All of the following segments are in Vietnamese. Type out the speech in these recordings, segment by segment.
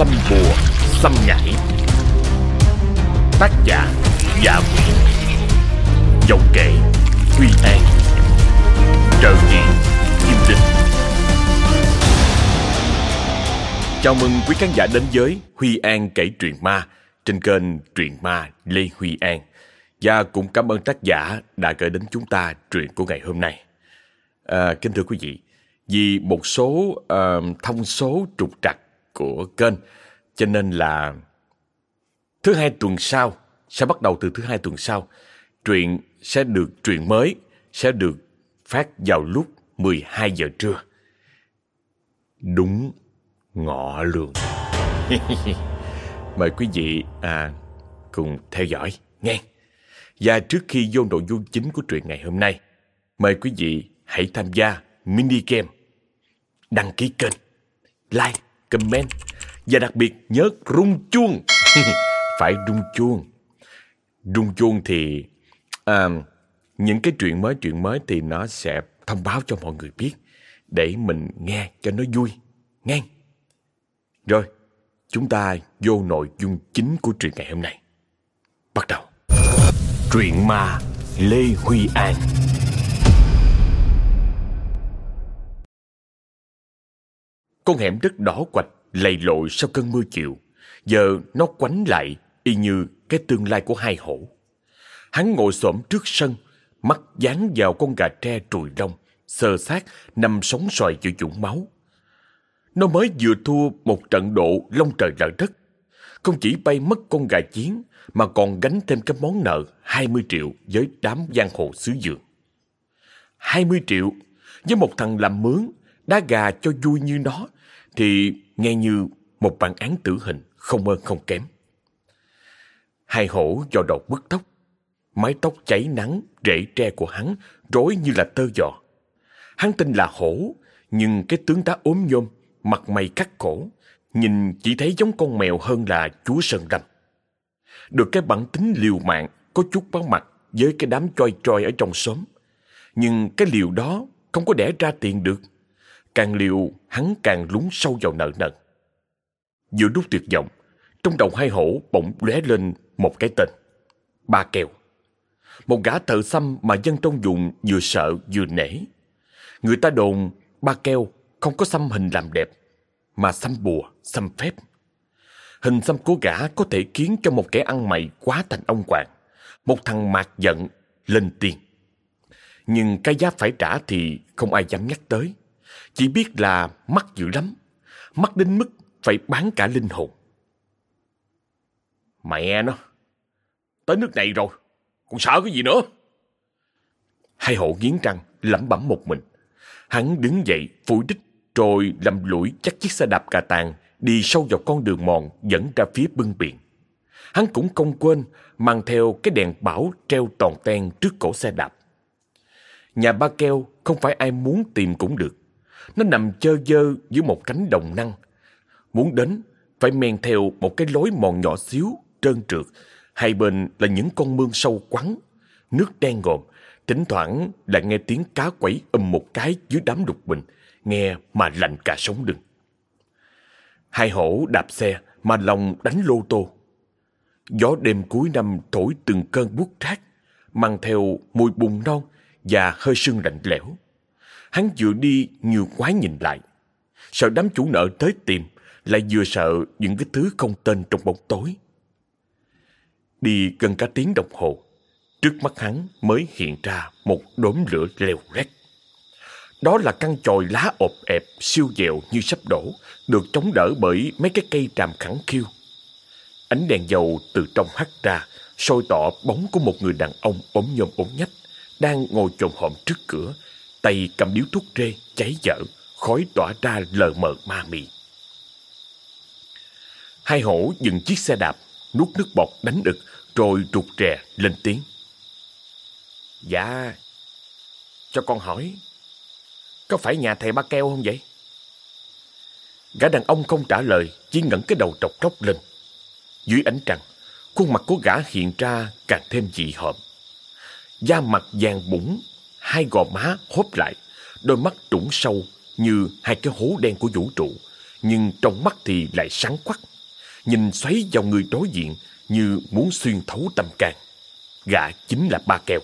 Xăm bùa, xăm nhảy Tác giả dạ giả Nguyễn Giọng kể Huy An Trợ diện, Kim Đình Chào mừng quý khán giả đến với Huy An kể truyện ma trên kênh Truyện Ma Lê Huy An. Và cũng cảm ơn tác giả đã gửi đến chúng ta truyện của ngày hôm nay. À, kính thưa quý vị, vì một số uh, thông số trục trặc của kênh, cho nên là thứ hai tuần sau, sẽ bắt đầu từ thứ hai tuần sau, truyện sẽ được truyện mới sẽ được phát vào lúc 12 giờ trưa. Đúng ngọ lường. Mời quý vị à, cùng theo dõi nghe. Và trước khi vô nội dung chính của truyện ngày hôm nay, mời quý vị hãy tham gia mini game, đăng ký kênh, like, comment và đặc biệt nhớ rung chuông. Phải rung chuông. Rung chuông thì à, những cái chuyện mới chuyện mới thì nó sẽ thông báo cho mọi người biết để mình nghe cho nó vui. Nghe. Rồi, chúng ta vô nội dung chính của truyện ngày hôm nay. Bắt đầu. Truyện ma Lê Huy An Con hẻm đất đỏ quạch lầy lội sau cơn mưa chiều. Giờ nó quánh lại y như cái tương lai của hai hổ. Hắn ngồi xổm trước sân, mắt dán vào con gà tre trùi lông, sờ sát nằm sóng xoài giữa dũng máu. Nó mới vừa thua một trận độ lông trời lở đất. Không chỉ bay mất con gà chiến, mà còn gánh thêm cái món nợ 20 triệu với đám giang hồ xứ dường. 20 triệu với một thằng làm mướn, đá gà cho vui như nó, thì nghe như một bản án tử hình không hơn không kém. Hai hổ do đầu bứt tóc, mái tóc cháy nắng, rễ tre của hắn rối như là tơ giò. Hắn tin là hổ, nhưng cái tướng tá ốm nhôm, mặt mày cắt cổ, nhìn chỉ thấy giống con mèo hơn là chúa Sơn Lâm. Được cái bản tính liều mạng, có chút bắn mặt với cái đám choi choi ở trong xóm. Nhưng cái liều đó không có đẻ ra tiền được. Càng liều, hắn càng lún sâu vào nợ nần. Giữa lúc tuyệt vọng, trong đầu hai hổ bỗng lóe lên một cái tên. Ba kèo. Một gã thợ xăm mà dân trong vùng vừa sợ vừa nể. Người ta đồn ba keo không có xăm hình làm đẹp, mà xăm bùa, xăm phép. Hình xăm của gã có thể khiến cho một kẻ ăn mày quá thành ông quạng một thằng mạc giận lên tiền. Nhưng cái giá phải trả thì không ai dám nhắc tới. Chỉ biết là mắc dữ lắm, mắc đến mức phải bán cả linh hồn. Mẹ nó, tới nước này rồi, còn sợ cái gì nữa? Hai hộ nghiến răng, lẩm bẩm một mình. Hắn đứng dậy, phủi đích, rồi lầm lũi chắc chiếc xe đạp cà tàng đi sâu vào con đường mòn dẫn ra phía bưng biển. Hắn cũng không quên mang theo cái đèn bảo treo toàn ten trước cổ xe đạp. Nhà ba keo không phải ai muốn tìm cũng được. Nó nằm chơ dơ dưới một cánh đồng năng. Muốn đến, phải men theo một cái lối mòn nhỏ xíu, trơn trượt. Hai bên là những con mương sâu quắn, nước đen ngòm. Thỉnh thoảng lại nghe tiếng cá quẩy ầm một cái dưới đám đục bình, nghe mà lạnh cả sống lưng. Hai hổ đạp xe mà lòng đánh lô tô. Gió đêm cuối năm thổi từng cơn buốt rác, mang theo mùi bùn non và hơi sương lạnh lẽo. Hắn vừa đi nhiều quái nhìn lại. Sợ đám chủ nợ tới tìm, lại vừa sợ những cái thứ không tên trong bóng tối. Đi gần cả tiếng đồng hồ, trước mắt hắn mới hiện ra một đốm lửa leo rét. Đó là căn chòi lá ộp ẹp, siêu dẹo như sắp đổ, được chống đỡ bởi mấy cái cây tràm khẳng khiu. Ánh đèn dầu từ trong hắt ra, sôi tỏ bóng của một người đàn ông ốm nhôm ốm nhách, đang ngồi chồm hòm trước cửa, tay cầm điếu thuốc rê, cháy dở, khói tỏa ra lờ mờ ma mị. Hai hổ dừng chiếc xe đạp, nuốt nước bọt đánh ực, rồi rụt rè lên tiếng. Dạ, cho con hỏi, có phải nhà thầy ba keo không vậy? Gã đàn ông không trả lời, chỉ ngẩng cái đầu trọc tróc lên. Dưới ánh trăng, khuôn mặt của gã hiện ra càng thêm dị hợm. Da mặt vàng bủng, hai gò má hốp lại, đôi mắt trũng sâu như hai cái hố đen của vũ trụ, nhưng trong mắt thì lại sáng quắc. nhìn xoáy vào người đối diện như muốn xuyên thấu tâm can. Gã chính là ba keo.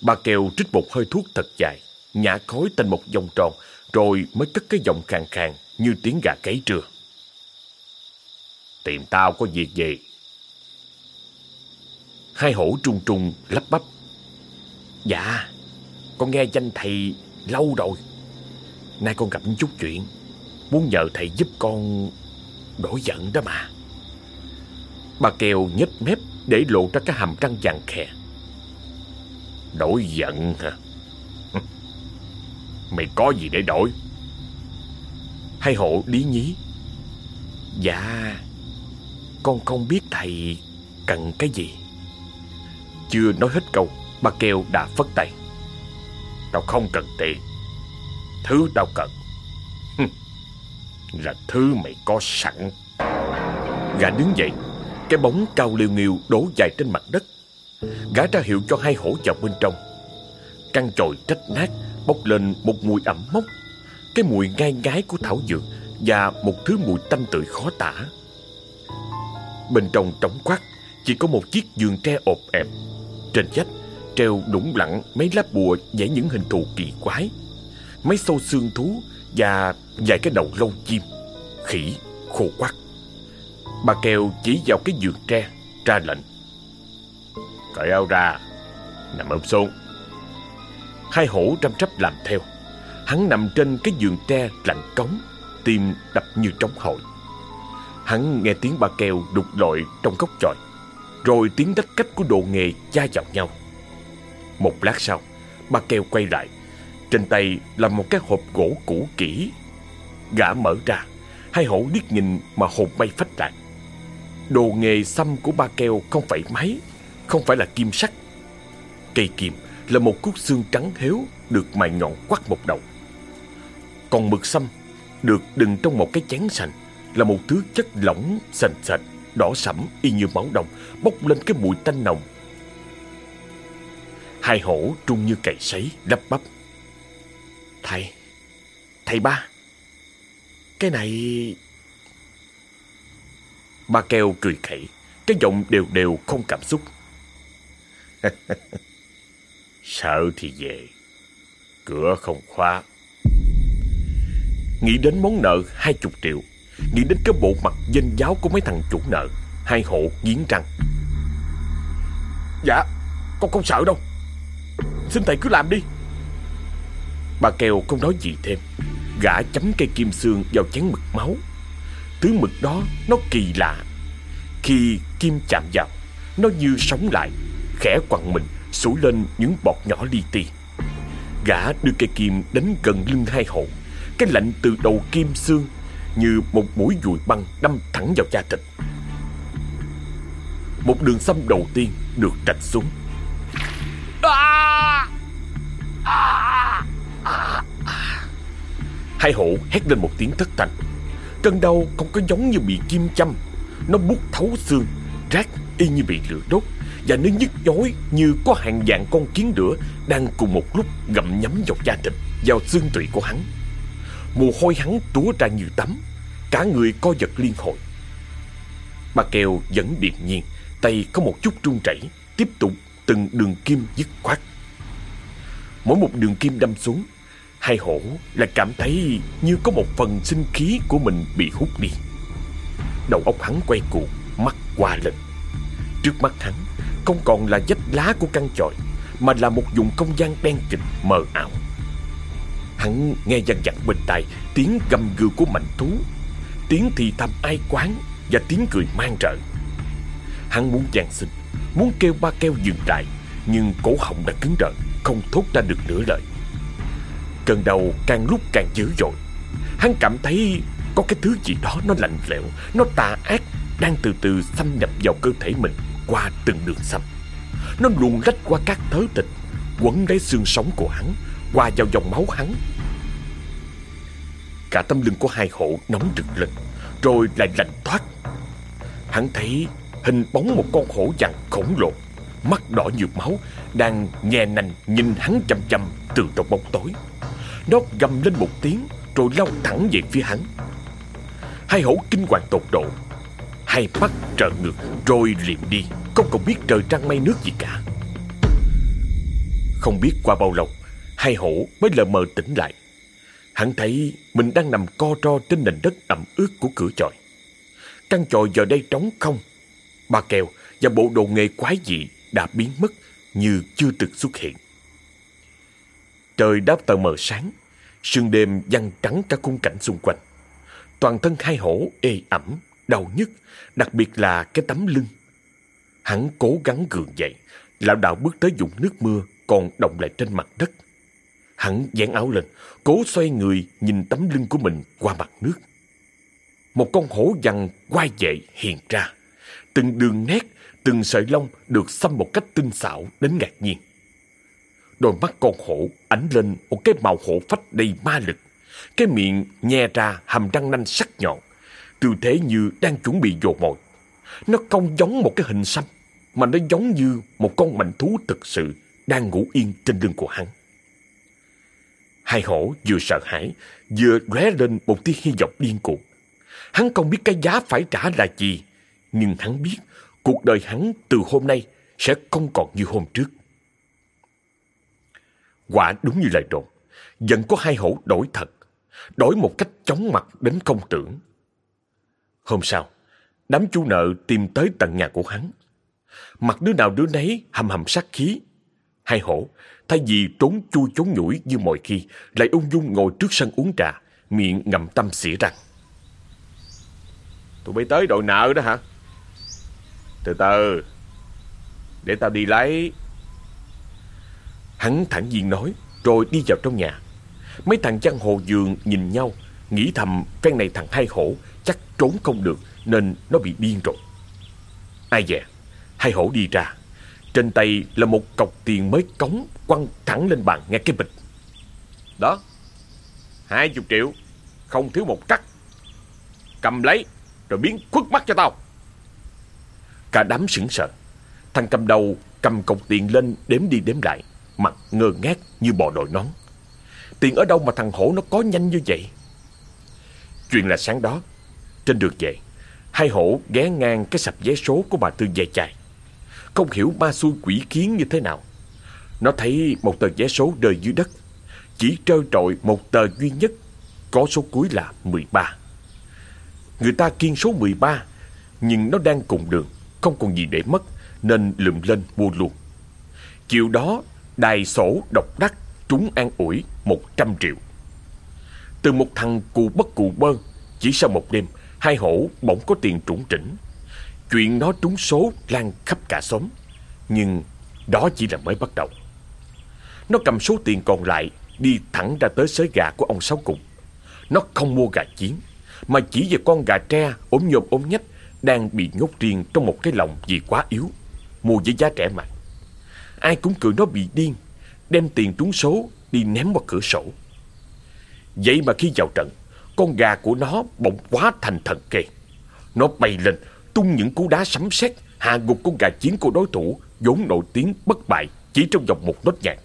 Ba keo trích một hơi thuốc thật dài, nhả khói thành một vòng tròn, rồi mới cất cái giọng khàn khàn như tiếng gà cấy trưa. Tìm tao có việc gì? Hai hổ trung trung lắp bắp. Dạ, con nghe danh thầy lâu rồi. Nay con gặp chút chuyện, muốn nhờ thầy giúp con đổi giận đó mà. Bà Kèo nhếch mép để lộ ra cái hàm răng vàng khè. Đổi giận hả? Mày có gì để đổi? Hai hộ lý nhí. Dạ, con không biết thầy cần cái gì. Chưa nói hết câu, bà kêu đã phất tay. Tao không cần tiền. Thứ tao cần là thứ mày có sẵn. Gã đứng dậy, cái bóng cao liêu nghiêu đổ dài trên mặt đất. Gã ra hiệu cho hai hổ vào bên trong. Căn chồi trách nát, bốc lên một mùi ẩm mốc. Cái mùi ngai ngái của thảo dược và một thứ mùi tanh tưởi khó tả. Bên trong trống quát, chỉ có một chiếc giường tre ộp ẹp. Trên vách treo đủng lặng mấy lá bùa vẽ những hình thù kỳ quái. Mấy sâu xương thú và vài cái đầu lâu chim, khỉ, khô quắc. Bà Kèo chỉ vào cái giường tre, ra lệnh. Cởi áo ra, nằm ôm xuống. Hai hổ răm rắp làm theo. Hắn nằm trên cái giường tre lạnh cống, tim đập như trống hội. Hắn nghe tiếng bà Kèo đục lội trong góc chòi, rồi tiếng đách cách của đồ nghề cha vào nhau. Một lát sau, bà kêu quay lại. Trên tay là một cái hộp gỗ cũ kỹ. Gã mở ra, hai hổ điếc nhìn mà hồn bay phách lạc. Đồ nghề xăm của ba keo không phải máy, không phải là kim sắt. Cây kim là một cúc xương trắng héo được mài nhọn quắt một đầu. Còn mực xăm được đựng trong một cái chén sành là một thứ chất lỏng sền sệt, đỏ sẫm y như máu đồng, bốc lên cái mùi tanh nồng. Hai hổ trung như cày sấy, lấp bắp. Thầy, thầy ba, cái này... Ba keo cười khẩy, cái giọng đều đều không cảm xúc. Sợ thì về, cửa không khóa. Nghĩ đến món nợ hai chục triệu, nghĩ đến cái bộ mặt danh giáo của mấy thằng chủ nợ, hai hộ nghiến răng. Dạ, con không sợ đâu. Xin thầy cứ làm đi. Bà Kèo không nói gì thêm, gã chấm cây kim xương vào chén mực máu. Thứ mực đó nó kỳ lạ. Khi kim chạm vào, nó như sống lại, khẽ quằn mình, sủi lên những bọt nhỏ li ti. Gã đưa cây kim đến gần lưng hai hộ. Cái lạnh từ đầu kim xương như một mũi dùi băng đâm thẳng vào da thịt. Một đường xăm đầu tiên được trạch xuống. Hai hộ hét lên một tiếng thất thanh. Cơn đau không có giống như bị kim châm. Nó bút thấu xương Rát y như bị lửa đốt. Và nó nhức nhối như có hàng dạng con kiến lửa Đang cùng một lúc gặm nhấm vào da thịt, Vào xương tủy của hắn. Mồ hôi hắn túa ra như tắm. Cả người co giật liên hồi. Bà kèo vẫn điềm nhiên, Tay có một chút run rẩy, Tiếp tục từng đường kim dứt khoát Mỗi một đường kim đâm xuống Hai hổ là cảm thấy như có một phần sinh khí của mình bị hút đi. Đầu óc hắn quay cuồng, mắt qua lên. Trước mắt hắn không còn là vách lá của căn chòi, mà là một vùng không gian đen kịch mờ ảo. Hắn nghe dằn dặt bên tai tiếng gầm gừ của mạnh thú, tiếng thì thầm ai quán và tiếng cười mang rợ. Hắn muốn giang sinh, muốn kêu ba keo dừng lại, nhưng cổ họng đã cứng đờ, không thốt ra được nửa lời. Cơn đau càng lúc càng dữ dội Hắn cảm thấy có cái thứ gì đó nó lạnh lẽo Nó tà ác Đang từ từ xâm nhập vào cơ thể mình Qua từng đường xăm Nó luồn lách qua các thớ thịt Quấn lấy xương sống của hắn Qua vào dòng máu hắn Cả tâm lưng của hai hộ nóng rực lên Rồi lại lạnh thoát. Hắn thấy hình bóng một con hổ vằn khổng lồ. Mắt đỏ như máu, Đang nhè nành nhìn hắn chăm chăm từ trong bóng tối. Nó gầm lên một tiếng Rồi lao thẳng về phía hắn. Hai hổ kinh hoàng tột độ, Hai mắt trợn ngược rồi liệm đi, Không còn biết trời trăng mây nước gì cả. Không biết qua bao lâu, Hai hổ mới lờ mờ tỉnh lại. Hắn thấy mình đang nằm co ro trên nền đất ẩm ướt của cửa chòi. Căn chòi giờ đây trống không Ba kèo và bộ đồ nghề quái dị đã biến mất như chưa từng xuất hiện. Trời đáp tờ mờ sáng, sương đêm văng trắng cả khung cảnh xung quanh. Toàn thân hai hổ ê ẩm, đau nhức, đặc biệt là cái tấm lưng. Hắn cố gắng gượng dậy, lão đạo bước tới dụng nước mưa còn động lại trên mặt đất. Hắn dán áo lên, cố xoay người nhìn tấm lưng của mình qua mặt nước. Một con hổ vằn quay dậy hiện ra. Từng đường nét, từng sợi lông được xăm một cách tinh xảo đến ngạc nhiên. Đôi mắt con hổ ánh lên một cái màu hổ phách đầy ma lực. Cái miệng nhe ra hàm răng nanh sắc nhọn, tư thế như đang chuẩn bị dồ mồi. Nó không giống một cái hình xăm, mà nó giống như một con mạnh thú thực sự đang ngủ yên trên lưng của hắn. Hai hổ vừa sợ hãi, vừa lóe lên một tia hy vọng điên cuồng. Hắn không biết cái giá phải trả là gì, nhưng hắn biết cuộc đời hắn từ hôm nay sẽ không còn như hôm trước. Quả đúng như lời đồn, dần có hai hổ đổi thật, đổi một cách chóng mặt đến không tưởng. Hôm sau, đám chú nợ tìm tới tận nhà của hắn. Mặt đứa nào đứa nấy hầm hầm sát khí. Hai hổ, thay vì trốn chui trốn nhủi như mọi khi, lại ung dung ngồi trước sân uống trà, miệng ngậm tâm xỉa răng. Tụi bay tới đòi nợ đó hả? Từ từ. Để tao đi lấy. Hắn thẳng nhiên nói, Rồi đi vào trong nhà. Mấy thằng chăn hồ giường nhìn nhau, Nghĩ thầm phen này thằng hai hổ Chắc trốn không được, Nên nó bị điên rồi. Ai dè, Hai hổ đi ra. Trên tay là một cọc tiền mới cống Quăng thẳng lên bàn nghe cái bịch. Đó, Hai chục triệu, Không thiếu một trắc Cầm lấy, Rồi biến khuất mắt cho tao. Cả đám sững sờ. Thằng cầm đầu cầm cọc tiền lên đếm đi đếm lại, mặt ngơ ngác như bò đội nón. Tiền ở đâu mà thằng hổ nó có nhanh như vậy? Chuyện là sáng đó, trên đường về, hai hổ ghé ngang cái sập vé số của bà Tư dây chài. Không hiểu ma xui quỷ kiến như thế nào. Nó thấy một tờ vé số rơi dưới đất, chỉ trơ trội một tờ duy nhất, có số cuối là 13. Người ta kiên số 13, nhưng nó đang cùng đường không còn gì để mất nên lượm lên mua luôn. Chiều đó, đài sổ độc đắc trúng an ủi 100 triệu. Từ một thằng cụ bất cụ bơ, chỉ sau một đêm, hai hổ bỗng có tiền trũng trĩnh. Chuyện nó trúng số lan khắp cả xóm. Nhưng đó chỉ là mới bắt đầu. Nó cầm số tiền còn lại đi thẳng ra tới xới gà của ông Sáu cục Nó không mua gà chiến, mà chỉ về con gà tre ốm nhôm ốm nhách đang bị nhốt riêng trong một cái lồng vì quá yếu, mua với giá rẻ mạnh. Ai cũng cười nó bị điên, đem tiền trúng số đi ném qua cửa sổ. Vậy mà khi vào trận, con gà của nó bỗng quá thành thần kê. Nó bay lên, tung những cú đá sấm sét hạ gục con gà chiến của đối thủ vốn nổi tiếng bất bại chỉ trong vòng một nốt nhạc.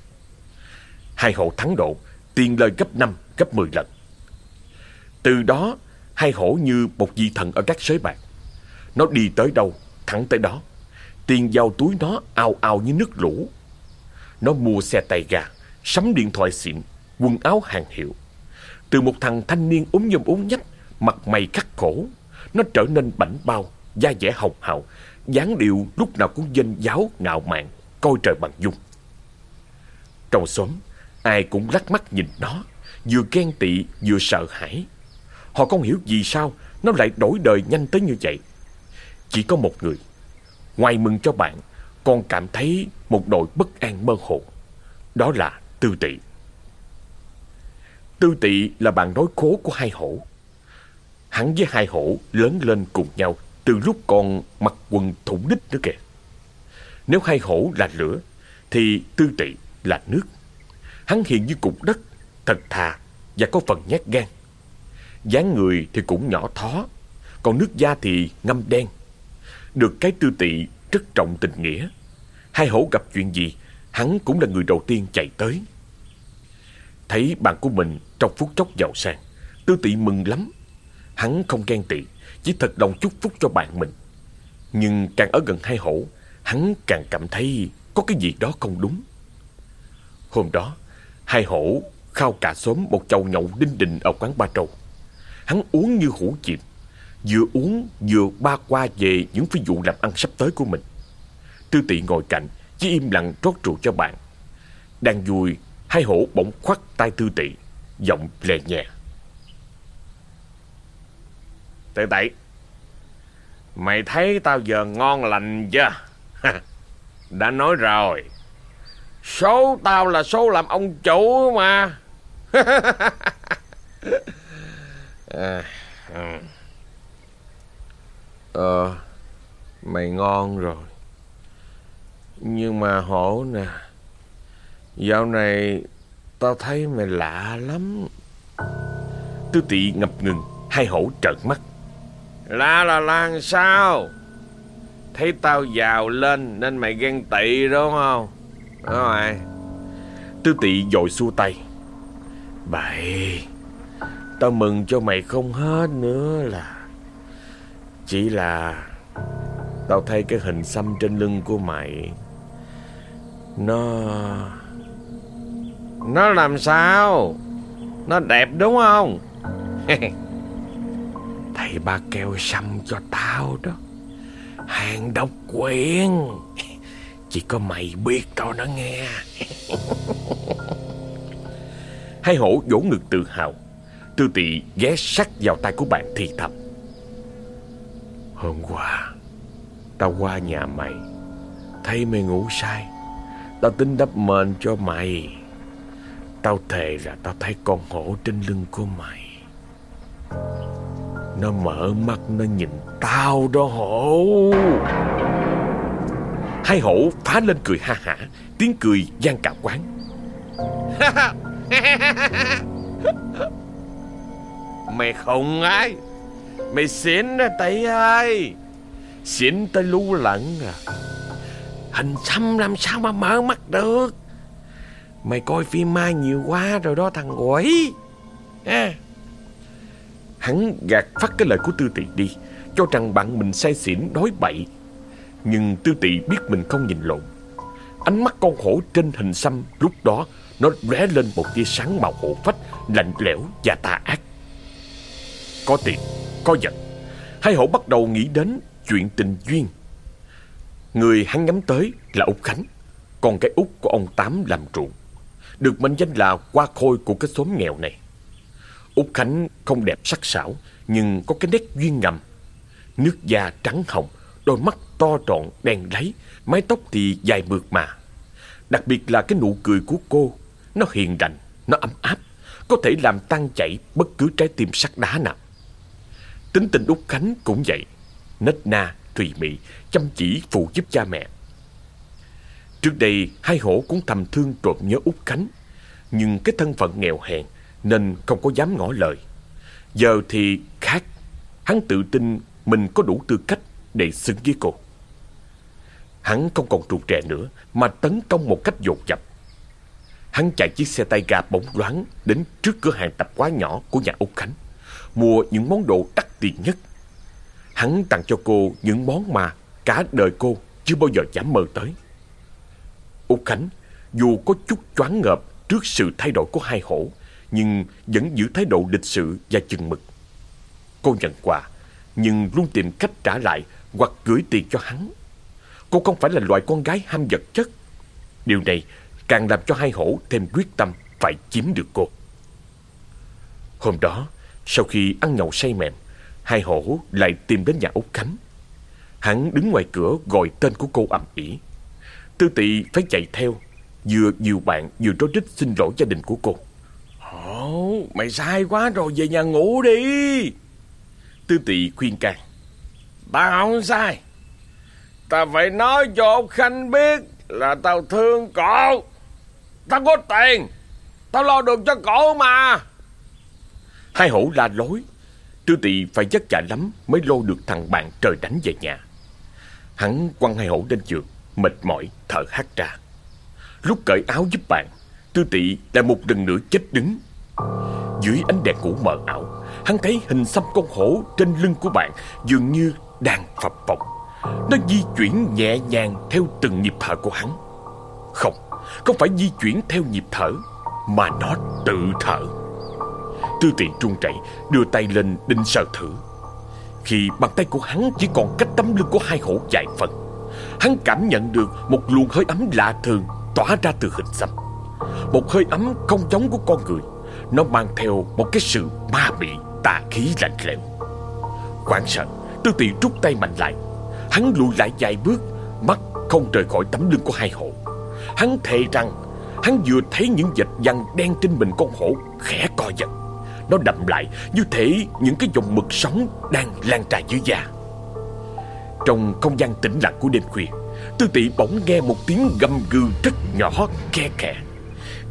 Hai hộ thắng độ, tiền lời gấp 5, gấp 10 lần. Từ đó, hai hổ như một vị thần ở các sới bạc. Nó đi tới đâu, thẳng tới đó. Tiền vào túi nó ao ao như nước lũ. Nó mua xe tay gà, sắm điện thoại xịn, quần áo hàng hiệu. Từ một thằng thanh niên ốm nhôm ốm nhách, mặt mày khắc khổ, nó trở nên bảnh bao, da dẻ hồng hào, dáng điệu lúc nào cũng danh giáo ngạo mạn, coi trời bằng dung. Trong xóm, ai cũng lắc mắt nhìn nó, vừa ghen tị vừa sợ hãi. Họ không hiểu vì sao nó lại đổi đời nhanh tới như vậy. Chỉ có một người. Ngoài mừng cho bạn, Còn cảm thấy một nỗi bất an mơ hồ. Đó là Tư Tị. Tư Tị là bạn nói khố của hai hổ. Hắn với hai hổ lớn lên cùng nhau Từ lúc còn mặc quần thủng đích nữa kìa. Nếu hai hổ là lửa, Thì Tư Tị là nước. Hắn hiện như cục đất, Thật thà và có phần nhát gan. Dáng người thì cũng nhỏ thó, Còn nước da thì ngâm đen được cái tư tị rất trọng tình nghĩa. Hai hổ gặp chuyện gì, hắn cũng là người đầu tiên chạy tới. Thấy bạn của mình trong phút chốc giàu sang, tư tị mừng lắm. Hắn không ghen tị Chỉ thật lòng chúc phúc cho bạn mình Nhưng càng ở gần hai hổ Hắn càng cảm thấy Có cái gì đó không đúng Hôm đó Hai hổ khao cả xóm một chầu nhậu đinh đình ở quán ba trầu Hắn uống như hủ chìm Vừa uống vừa ba qua về những phi vụ làm ăn sắp tới của mình. Tư tị ngồi cạnh Chỉ im lặng rót rượu cho bạn. Đang vui Hai hổ bỗng khoắt tay tư tị Giọng lè nhẹ Tư tị Mày thấy tao giờ ngon lành chưa? Đã nói rồi. Số tao là số làm ông chủ mà. À, ừ. Ờ Mày ngon rồi. Nhưng mà hổ nè, Dạo này Tao thấy mày lạ lắm. Tư tị ngập ngừng, Hai hổ trợn mắt. Lạ là làm sao? Thấy tao giàu lên Nên mày ghen tị đúng không? Đúng rồi. Tư tị dội xua tay. Bậy, Tao mừng cho mày không hết nữa là chỉ là Tao thấy cái hình xăm trên lưng của mày, Nó Nó làm sao? Nó đẹp đúng không? Thầy ba kêu xăm cho tao đó. Hàng độc quyền. Chỉ có mày biết tao nó nghe. Hai hổ vỗ ngực tự hào. Tư tị ghé sát vào tay của bạn thì thầm. Hôm qua. Tao qua nhà mày, Thấy mày ngủ say. Tao tính đắp mền cho mày. Tao thề là tao thấy con hổ trên lưng của mày. Nó mở mắt, nó nhìn tao đó hổ. Hai hổ phá lên cười ha hả, Tiếng cười gian cả quán. Mày không ai. Mày xỉn đó tay ơi. Xỉn tới lú lẫn à. Hình xăm làm sao mà mở mắt được? Mày coi phim ma nhiều quá rồi đó thằng quỷ. À. Hắn gạt phát cái lời của Tư Tị đi Cho rằng bạn mình say xỉn đói bậy. Nhưng Tư Tị biết mình không nhìn lộn. Ánh mắt con hổ trên hình xăm lúc đó Nó lóe lên một tia sáng màu hổ phách Lạnh lẽo và tà ác. Có tiền, có giật Hai hổ bắt đầu nghĩ đến chuyện tình duyên. Người hắn nhắm tới là Út Khánh Con cái út của ông Tám làm ruộng. Được mệnh danh là qua khôi của cái xóm nghèo này. Út Khánh không đẹp sắc sảo Nhưng có cái nét duyên ngầm. Nước da trắng hồng Đôi mắt to trọn đen lấy Mái tóc thì dài mượt mà. Đặc biệt là cái nụ cười của cô Nó hiền lành, nó ấm áp Có thể làm tan chảy bất cứ trái tim sắt đá nào. Tính tình Út Khánh cũng vậy. Nết na, thùy mị, chăm chỉ phụ giúp cha mẹ. Trước đây hai hổ cũng thầm thương trộm nhớ Út Khánh. Nhưng cái thân phận nghèo hèn Nên không có dám ngỏ lời. Giờ thì khác. Hắn tự tin mình có đủ tư cách để xưng với cô. Hắn không còn trù trè nữa Mà tấn công một cách dột dập. Hắn chạy chiếc xe tay ga bóng loáng Đến trước cửa hàng tạp hóa nhỏ của nhà Út Khánh. Mua những món đồ đắt tiền nhất. Hắn tặng cho cô những món mà Cả đời cô chưa bao giờ dám mơ tới. Úc Khánh dù có chút choáng ngợp Trước sự thay đổi của hai hổ Nhưng vẫn giữ thái độ lịch sự và chừng mực. Cô nhận quà Nhưng luôn tìm cách trả lại Hoặc gửi tiền cho hắn. Cô không phải là loại con gái ham vật chất. Điều này càng làm cho hai hổ thêm quyết tâm phải chiếm được cô. Hôm đó, sau khi ăn nhậu say mềm, hai hổ lại tìm đến nhà Út Khánh. Hắn đứng ngoài cửa gọi tên của cô ầm ĩ. Tư tị phải chạy theo, vừa nhiều bạn vừa rối rít xin lỗi gia đình của cô. Ồ, mày sai quá rồi về nhà ngủ đi. Tư tị khuyên can. Tao không sai. Tao phải nói cho ông Khanh biết là tao thương cậu. Tao có tiền Tao lo được cho cổ mà Hai hổ la lối Tư tị phải vất vả lắm Mới lô được thằng bạn trời đánh về nhà Hắn quăng hai hổ lên giường Mệt mỏi thở hắt ra Lúc cởi áo giúp bạn Tư tị lại một lần nữa chết đứng Dưới ánh đèn ngủ mờ ảo Hắn thấy hình xăm con hổ trên lưng của bạn dường như đang phập phồng. Nó di chuyển nhẹ nhàng theo từng nhịp thở của hắn. Không, không phải di chuyển theo nhịp thở, mà nó tự thở. Tư tiện trung chạy, đưa tay lên định sờ thử. Khi bàn tay của hắn chỉ còn cách tấm lưng của hai hổ dài phần, hắn cảm nhận được một luồng hơi ấm lạ thường tỏa ra từ hình xăm. Một hơi ấm không giống của con người, nó mang theo một cái sự ma mị tà khí lạnh lẽo. Quảng sợ, Tư tiện rút tay mạnh lại. Hắn lùi lại vài bước, mắt không rời khỏi tấm lưng của hai hổ. Hắn thề rằng hắn vừa thấy những vệt vằn đen trên mình con hổ khẽ co giật. Nó đậm lại như thể những cái dòng mực sóng đang lan tràn dưới da. Trong không gian tĩnh lặng của đêm khuya, Tư Tị bỗng nghe một tiếng gầm gừ rất nhỏ khe khẽ.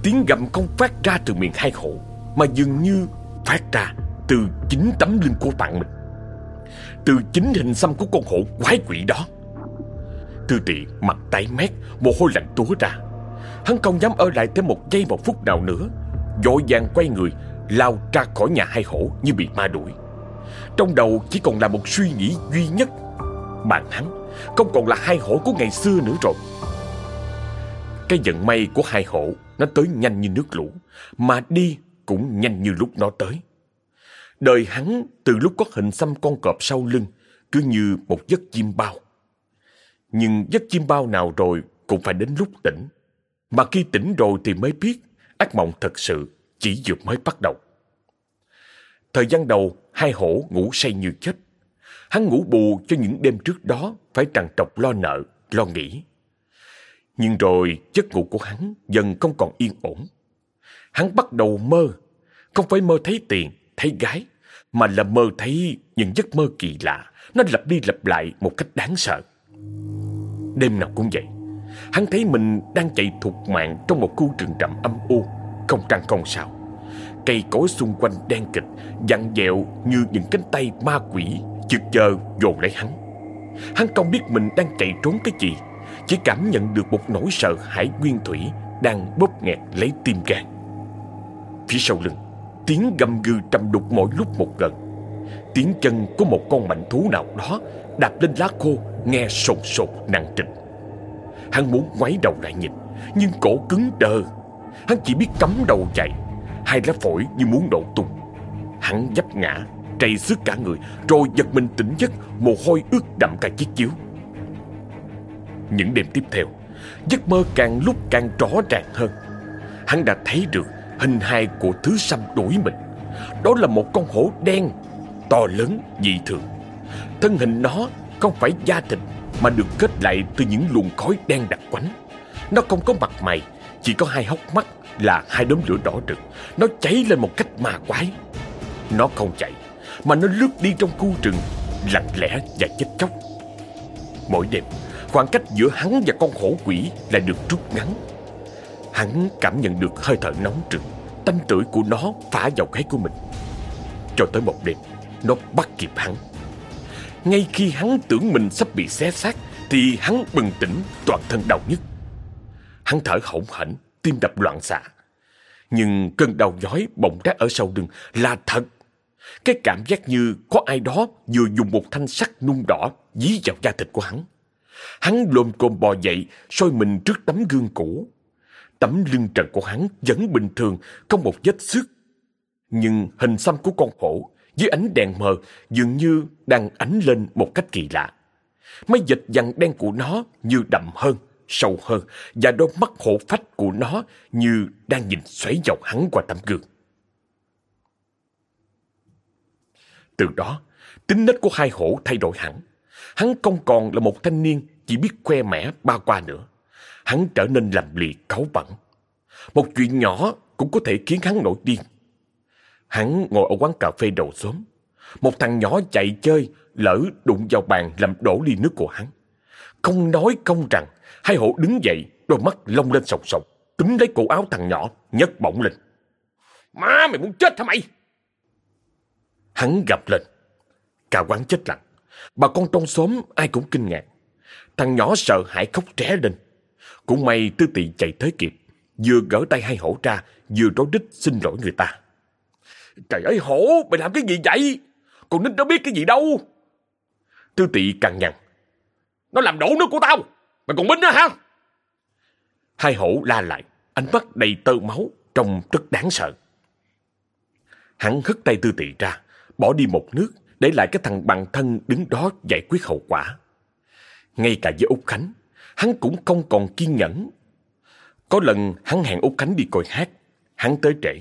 Tiếng gầm không phát ra từ miệng hai hổ, mà dường như phát ra từ chính tấm lưng của bạn mình. Từ chính hình xăm của con hổ quái quỷ đó. Tư Tị mặt tái mét, mồ hôi lạnh túa ra. Hắn không dám ở lại thêm một giây một phút nào nữa, vội vàng quay người, lao ra khỏi nhà hai hổ như bị ma đuổi. Trong đầu chỉ còn là một suy nghĩ duy nhất, bạn hắn không còn là hai hổ của ngày xưa nữa rồi. Cái vận may của hai hổ nó tới nhanh như nước lũ, mà đi cũng nhanh như lúc nó tới. Đời hắn từ lúc có hình xăm con cọp sau lưng cứ như một giấc chim bao. Nhưng giấc chim bao nào rồi cũng phải đến lúc tỉnh. Mà khi tỉnh rồi thì mới biết ác mộng thật sự chỉ vừa mới bắt đầu. Thời gian đầu, hai hổ ngủ say như chết. Hắn ngủ bù cho những đêm trước đó phải trằn trọc lo nợ, lo nghĩ. Nhưng rồi giấc ngủ của hắn dần không còn yên ổn. Hắn bắt đầu mơ, không phải mơ thấy tiền, thấy gái, mà là mơ thấy những giấc mơ kỳ lạ, nó lặp đi lặp lại một cách đáng sợ. Đêm nào cũng vậy, hắn thấy mình đang chạy thục mạng trong một khu rừng rậm âm u, không trăng không sao. Cây cối xung quanh đen kịch, dặn dẹo như những cánh tay ma quỷ chực chờ dồn lấy hắn. Hắn không biết mình đang chạy trốn cái gì, chỉ cảm nhận được một nỗi sợ hãi nguyên thủy đang bóp nghẹt lấy tim gan. Phía sau lưng, tiếng gầm gừ trầm đục mỗi lúc một gần. Tiếng chân của một con mạnh thú nào đó đạp lên lá khô nghe sột sột nặng trịch. Hắn muốn ngoái đầu lại nhìn, nhưng cổ cứng đờ. Hắn chỉ biết cắm đầu chạy, hai lá phổi như muốn đổ tung. Hắn dấp ngã, trầy sức cả người, rồi giật mình tỉnh giấc, mồ hôi ướt đậm cả chiếc chiếu. Những đêm tiếp theo, giấc mơ càng lúc càng rõ ràng hơn. Hắn đã thấy được hình hài của thứ xăm đuổi mình. Đó là một con hổ đen, to lớn, dị thường. Thân hình nó không phải da thịt mà được kết lại từ những luồng khói đen đặc quánh. Nó không có mặt mày, chỉ có hai hốc mắt là hai đốm lửa đỏ rực. Nó cháy lên một cách ma quái. Nó không chạy, mà nó lướt đi trong khu rừng, lặng lẽ và chết chóc. Mỗi đêm, khoảng cách giữa hắn và con hổ quỷ lại được rút ngắn. Hắn cảm nhận được hơi thở nóng rực, tâm tưởi của nó phá vào gáy của mình. Cho tới một đêm, nó bắt kịp hắn. Ngay khi hắn tưởng mình sắp bị xé xác, thì hắn bừng tỉnh toàn thân đau nhức. Hắn thở hổn hển, tim đập loạn xạ. Nhưng cơn đau nhói bỗng rát ở sau lưng là thật. Cái cảm giác như có ai đó vừa dùng một thanh sắt nung đỏ dí vào da thịt của hắn. Hắn lồm cồm bò dậy, soi mình trước tấm gương cũ. Tấm lưng trần của hắn vẫn bình thường, không một vết xước. Nhưng hình xăm của con hổ dưới ánh đèn mờ dường như đang ánh lên một cách kỳ lạ. Mấy dịch dằn đen của nó như đậm hơn, sâu hơn và đôi mắt hổ phách của nó như đang nhìn xoáy vào hắn qua tấm gương. Từ đó, tính nết của hai hổ thay đổi hẳn. Hắn không còn là một thanh niên chỉ biết khoe mẽ ba qua nữa. Hắn trở nên làm lì cáu bẩn. Một chuyện nhỏ cũng có thể khiến hắn nổi điên. Hắn ngồi ở quán cà phê đầu xóm. Một thằng nhỏ chạy chơi, lỡ đụng vào bàn làm đổ ly nước của hắn. Không nói công rằng, hai hổ đứng dậy, đôi mắt lông lên sòng sòng, túm lấy cổ áo thằng nhỏ, nhấc bổng lên. Má mày muốn chết hả mày? Hắn gặp lên. Cả quán chết lặng. Bà con trong xóm ai cũng kinh ngạc. Thằng nhỏ sợ hãi khóc tré lên. Cũng may tư tị chạy tới kịp. Vừa gỡ tay hai hổ ra, vừa rối đích xin lỗi người ta. Trời ơi hổ, mày làm cái gì vậy? Con nít nó biết cái gì đâu. Tư tị càng nhằn. Nó làm đổ nước của tao. Mày còn binh nữa hả? Hai hổ la lại, ánh mắt đầy tơ máu, trông rất đáng sợ. Hắn hất tay tư tị ra, bỏ đi một nước, để lại cái thằng bằng thân đứng đó giải quyết hậu quả. Ngay cả với Úc Khánh, hắn cũng không còn kiên nhẫn. Có lần hắn hẹn Úc Khánh đi coi hát, hắn tới trễ.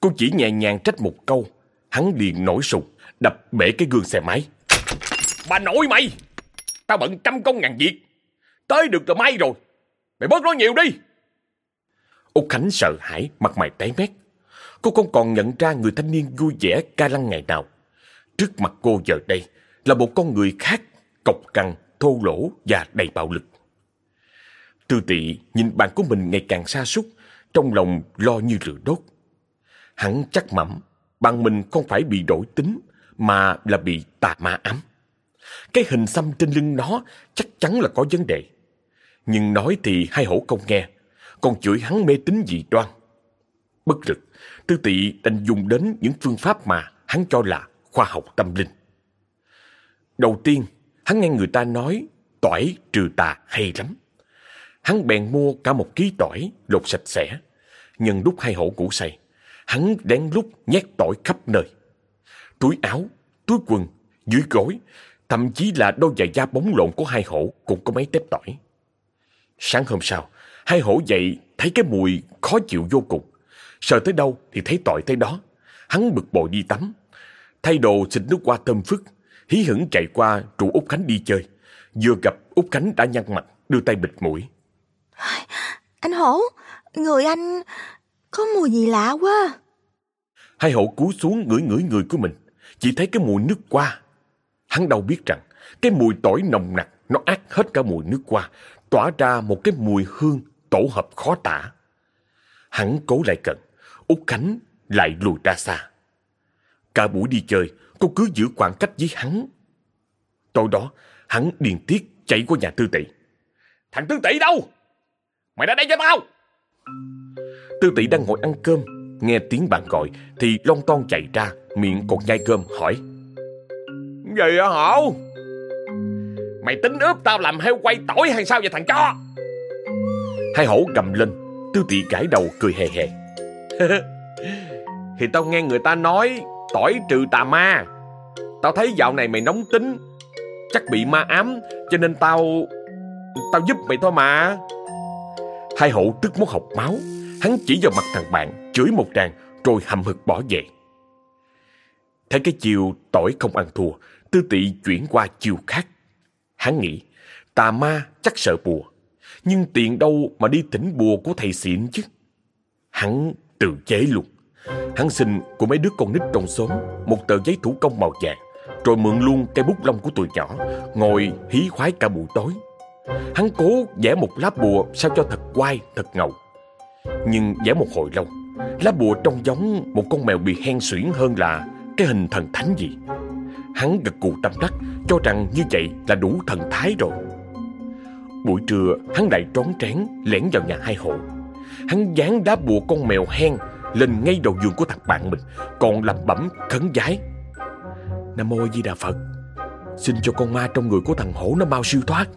Cô chỉ nhẹ nhàng trách một câu, hắn liền nổi sùng, đập bể cái gương xe máy. Bà nội mày! Tao bận trăm công ngàn việc. Tới được là may rồi. Mày bớt nói nhiều đi. Úc Khánh sợ hãi, mặt mày tái mét. Cô không còn nhận ra người thanh niên vui vẻ ca lăng ngày nào. Trước mặt cô giờ đây là một con người khác, cộc cằn, thô lỗ và đầy bạo lực. Tư tị nhìn bạn của mình ngày càng xa xúc, trong lòng lo như lửa đốt. Hắn chắc mẩm, bạn mình không phải bị đổi tính, mà là bị tà ma ám. Cái hình xăm trên lưng nó chắc chắn là có vấn đề. Nhưng nói thì hai hổ không nghe, còn chửi hắn mê tín dị đoan. Bất lực, tư tị đành dùng đến những phương pháp mà hắn cho là khoa học tâm linh. Đầu tiên, hắn nghe người ta nói tỏi trừ tà hay lắm. Hắn bèn mua cả một ký tỏi lột sạch sẽ. Nhưng lúc hai hổ ngủ say, hắn đen lúc nhét tỏi khắp nơi. Túi áo, túi quần, dưới gối, thậm chí là đôi giày da bóng lộn của hai hổ cũng có mấy tép tỏi. Sáng hôm sau, hai hổ dậy thấy cái mùi khó chịu vô cùng. Sợ tới đâu thì thấy tỏi tới đó. Hắn bực bội đi tắm. Thay đồ xịt nước qua thơm phức, hí hửng chạy qua trụ Út Khánh đi chơi. Vừa gặp Út Khánh đã nhăn mặt, đưa tay bịt mũi. Anh hổ, người anh có mùi gì lạ quá. Hai hổ cúi xuống ngửi ngửi người của mình, chỉ thấy cái mùi nước qua. Hắn đâu biết rằng cái mùi tỏi nồng nặc nó ác hết cả mùi nước qua, tỏa ra một cái mùi hương tổ hợp khó tả. Hắn cố lại cận, Út Khánh lại lùi ra xa. Cả buổi đi chơi, cô cứ giữ khoảng cách với hắn. Tối đó, hắn điền tiết chạy qua nhà tư tỷ. Thằng tư tỷ đâu? Mày ra đây cho tao! Tư tỷ đang ngồi ăn cơm, nghe tiếng bạn gọi thì lon ton chạy ra, miệng còn nhai cơm hỏi. Gì hả? Mày tính ướp tao làm heo quay tỏi hay sao vậy thằng chó? Hai hổ gầm lên, tư tỵ gãi đầu cười hề hề. thì tao nghe người ta nói tỏi trừ tà ma. Tao thấy dạo này mày nóng tính, chắc bị ma ám cho nên tao... Tao giúp mày thôi mà. Hai hổ tức muốn học máu, hắn chỉ vào mặt thằng bạn, chửi một tràng rồi hầm hực bỏ về. Thấy cái chiều tỏi không ăn thua, tư tị chuyển qua chiều khác. Hắn nghĩ, tà ma chắc sợ bùa, nhưng tiền đâu mà đi tỉnh bùa của thầy xịn chứ. Hắn tự chế luôn. Hắn xin của mấy đứa con nít trong xóm một tờ giấy thủ công màu vàng, rồi mượn luôn cây bút lông của tụi nhỏ, ngồi hí khoái cả buổi tối. Hắn cố vẽ một lá bùa sao cho thật quai, thật ngầu. Nhưng vẽ một hồi lâu, lá bùa trông giống một con mèo bị hen suyễn hơn là cái hình thần thánh gì. Hắn gật cù tâm đắc, cho rằng như vậy là đủ thần thái rồi. Buổi trưa, hắn lại trón trén lẻn vào nhà hai hộ. Hắn dán đá bùa con mèo hen lên ngay đầu giường của thằng bạn mình, còn lẩm bẩm khấn giái Nam mô Di Đà Phật, xin cho con ma trong người của thằng hổ nó mau siêu thoát.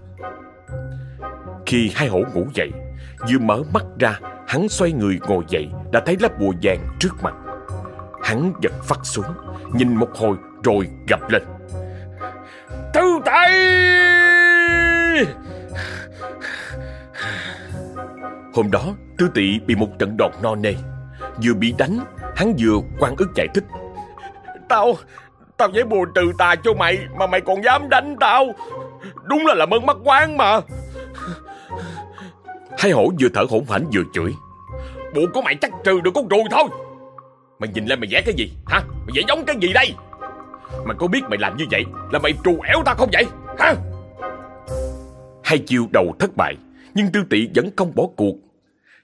Khi hai hổ ngủ dậy, vừa mở mắt ra, hắn xoay người ngồi dậy đã thấy lá bùa vàng trước mặt. Hắn giật phát xuống, nhìn một hồi rồi gập lên. Tư Tây! Hôm đó, Tư Tị bị một trận đòn no nê. Vừa bị đánh, hắn vừa quan ức giải thích. Tao, tao giấy bùa trừ tà cho mày mà mày còn dám đánh tao. Đúng là làm ơn mắt quán mà. Hai hổ vừa thở hổn hển vừa chửi. Bộ của mày chắc trừ được con rùi thôi. Mày nhìn lên mày vẽ cái gì hả? Mày vẽ giống cái gì đây? Mày có biết mày làm như vậy là mày trù ẻo tao không vậy? Hả? Hai chiêu đầu thất bại, nhưng Tư Tị vẫn không bỏ cuộc.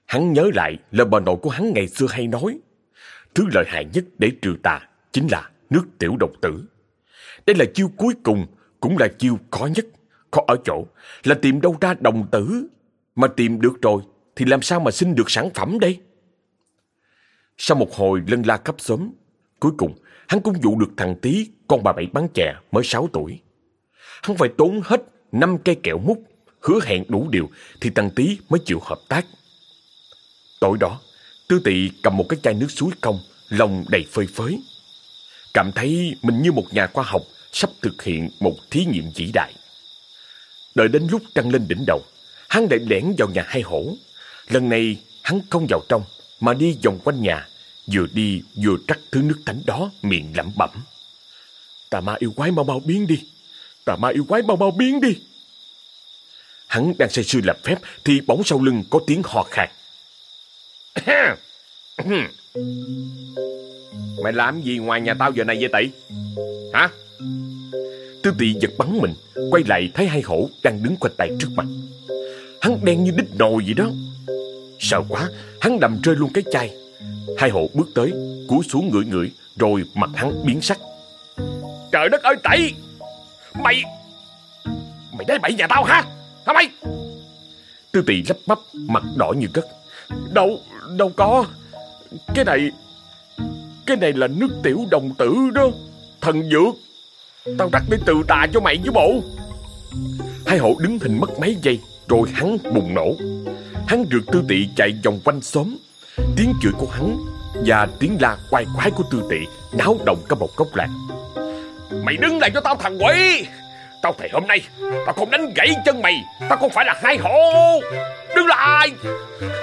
Hắn nhớ lại lời bà nội của hắn ngày xưa hay nói. Thứ lợi hại nhất để trừ tà chính là nước tiểu độc tử. Đây là chiêu cuối cùng, cũng là chiêu khó nhất. Khó ở chỗ là tìm đâu ra đồng tử. Mà tìm được rồi thì làm sao mà xin được sản phẩm đây? Sau một hồi lân la khắp xóm, Cuối cùng, hắn cũng dụ được thằng tí con bà bảy bán chè mới 6 tuổi. Hắn phải tốn hết 5 cây kẹo mút, hứa hẹn đủ điều thì thằng tí mới chịu hợp tác. Tối đó, Tư Tị cầm một cái chai nước suối công, lòng đầy phơi phới. Cảm thấy mình như một nhà khoa học sắp thực hiện một thí nghiệm vĩ đại. Đợi đến lúc trăng lên đỉnh đầu, hắn lại lẻn vào nhà hai hổ. Lần này hắn không vào trong, mà đi vòng quanh nhà, vừa đi vừa trắc thứ nước thánh đó miệng lẩm bẩm. Tà ma yêu quái mau mau biến đi, tà ma yêu quái mau mau biến đi. Hắn đang say sưa lập phép thì bóng sau lưng có tiếng hò khạc. Mày làm gì ngoài nhà tao giờ này vậy tị? Hả? Tư tị giật bắn mình, quay lại thấy hai hổ đang đứng quanh tay trước mặt. Hắn đen như đít nồi vậy đó. Sợ quá, hắn đầm rơi luôn cái chai. Hai hộ bước tới, cúi xuống ngửi ngửi, rồi mặt hắn biến sắc. Trời đất ơi tẩy Mày... Mày đánh bậy nhà tao hả? Hả mày? Tư tị lắp bắp, mặt đỏ như cất. Đâu, đâu có. Cái này... Cái này là nước tiểu đồng tử đó. Thần dược. Tao rắc để từ tà cho mày chứ bộ. Hai hộ đứng hình mất mấy giây, rồi hắn bùng nổ. Hắn rượt tư tị chạy vòng quanh xóm. Tiếng chửi của hắn và tiếng la quay quái của tư tị náo động cả một góc làng. Mày đứng lại cho tao thằng quỷ! Tao thề hôm nay, Tao không đánh gãy chân mày, Tao không phải là hai hổ! Đứng lại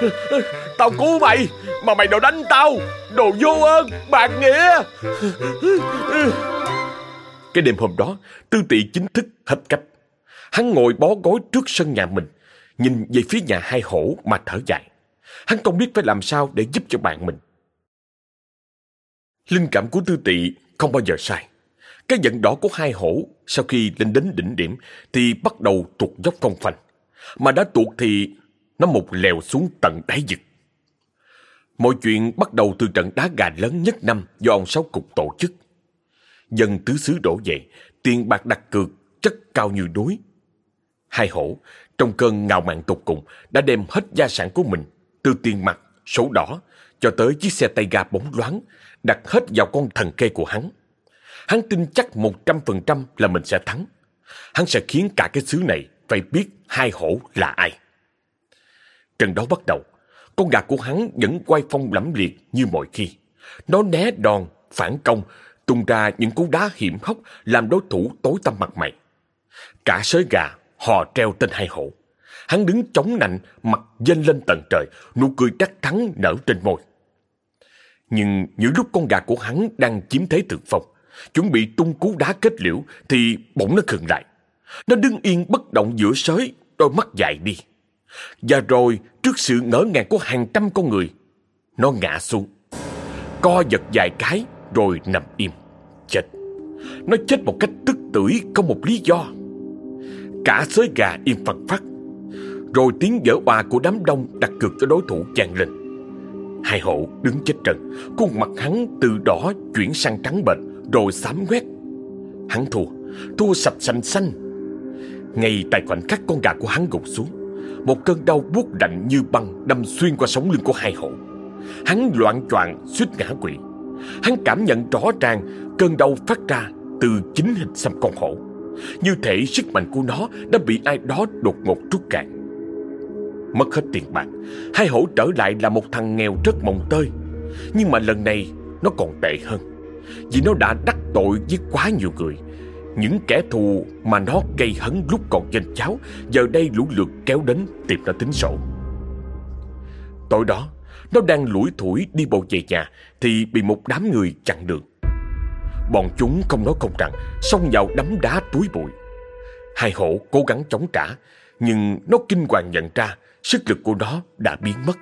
Tao cứu mày, Mà mày đồ đánh tao, Đồ vô ơn, Bạc nghĩa! Cái đêm hôm đó, Tư tị chính thức hết cách. Hắn ngồi bó gối trước sân nhà mình, Nhìn về phía nhà hai hổ mà thở dài. Hắn không biết phải làm sao để giúp cho bạn mình Linh cảm của tư tị không bao giờ sai cái giận đỏ của hai hổ sau khi lên đến đỉnh điểm thì bắt đầu tuột dốc phong phanh. Mà đã tuột thì nó một lèo xuống tận đáy vực. Mọi chuyện bắt đầu từ trận đá gà lớn nhất năm do ông Sáu Cục tổ chức. Dân tứ xứ đổ về, tiền bạc đặt cược, chất cao như núi. Hai hổ, trong cơn ngạo mạn tột cùng, đã đem hết gia sản của mình, từ tiền mặt, sổ đỏ, cho tới chiếc xe tay ga bóng loáng, đặt hết vào con thần kê của hắn. Hắn tin chắc một trăm phần trăm là mình sẽ thắng. Hắn sẽ khiến cả cái xứ này phải biết hai hổ là ai. Trận đấu bắt đầu, con gà của hắn vẫn quay phong lẫm liệt như mọi khi. Nó né đòn, phản công, tung ra những cú đá hiểm hóc làm đối thủ tối tăm mặt mày. Cả sới gà hò treo tên hai hổ. Hắn đứng chống nạnh, mặt dâng lên tận trời, nụ cười đắc thắng nở trên môi. Nhưng những lúc con gà của hắn đang chiếm thế thượng phong, chuẩn bị tung cú đá kết liễu thì bỗng nó khựng lại. Nó đứng yên bất động giữa sới, đôi mắt dài đi. Và rồi, trước sự ngỡ ngàng của hàng trăm con người, nó ngã xuống. Co giật vài cái, rồi nằm im, chết. Nó chết một cách tức tưởi không một lý do. Cả sới gà im phật phát. Rồi tiếng dở òa của đám đông đặt cược cho đối thủ vang lên. Hai hộ đứng chết trận. khuôn mặt hắn từ đỏ chuyển sang trắng bệnh, rồi xám quét. Hắn thua, thua sạch xanh xanh. Ngay tại khoảnh khắc con gà của hắn gục xuống, một cơn đau buốt lạnh như băng đâm xuyên qua sống lưng của hai hổ. Hắn loạn choạng suýt ngã quỵ. Hắn cảm nhận rõ ràng cơn đau phát ra từ chính hình xăm con hổ. Như thể sức mạnh của nó đã bị ai đó đột ngột rút cạn. Mất hết tiền bạc, hai hổ trở lại là một thằng nghèo rất mồng tơi. Nhưng mà lần này nó còn tệ hơn vì nó đã đắc tội với quá nhiều người. Những kẻ thù mà nó gây hấn lúc còn danh cháu, giờ đây lũ lượt kéo đến tìm nó tính sổ. Tối đó, nó đang lủi thủi đi bộ về nhà thì bị một đám người chặn đường. Bọn chúng không nói không rằng, xông vào đấm đá túi bụi. Hai hổ cố gắng chống trả, nhưng nó kinh hoàng nhận ra sức lực của nó đã biến mất.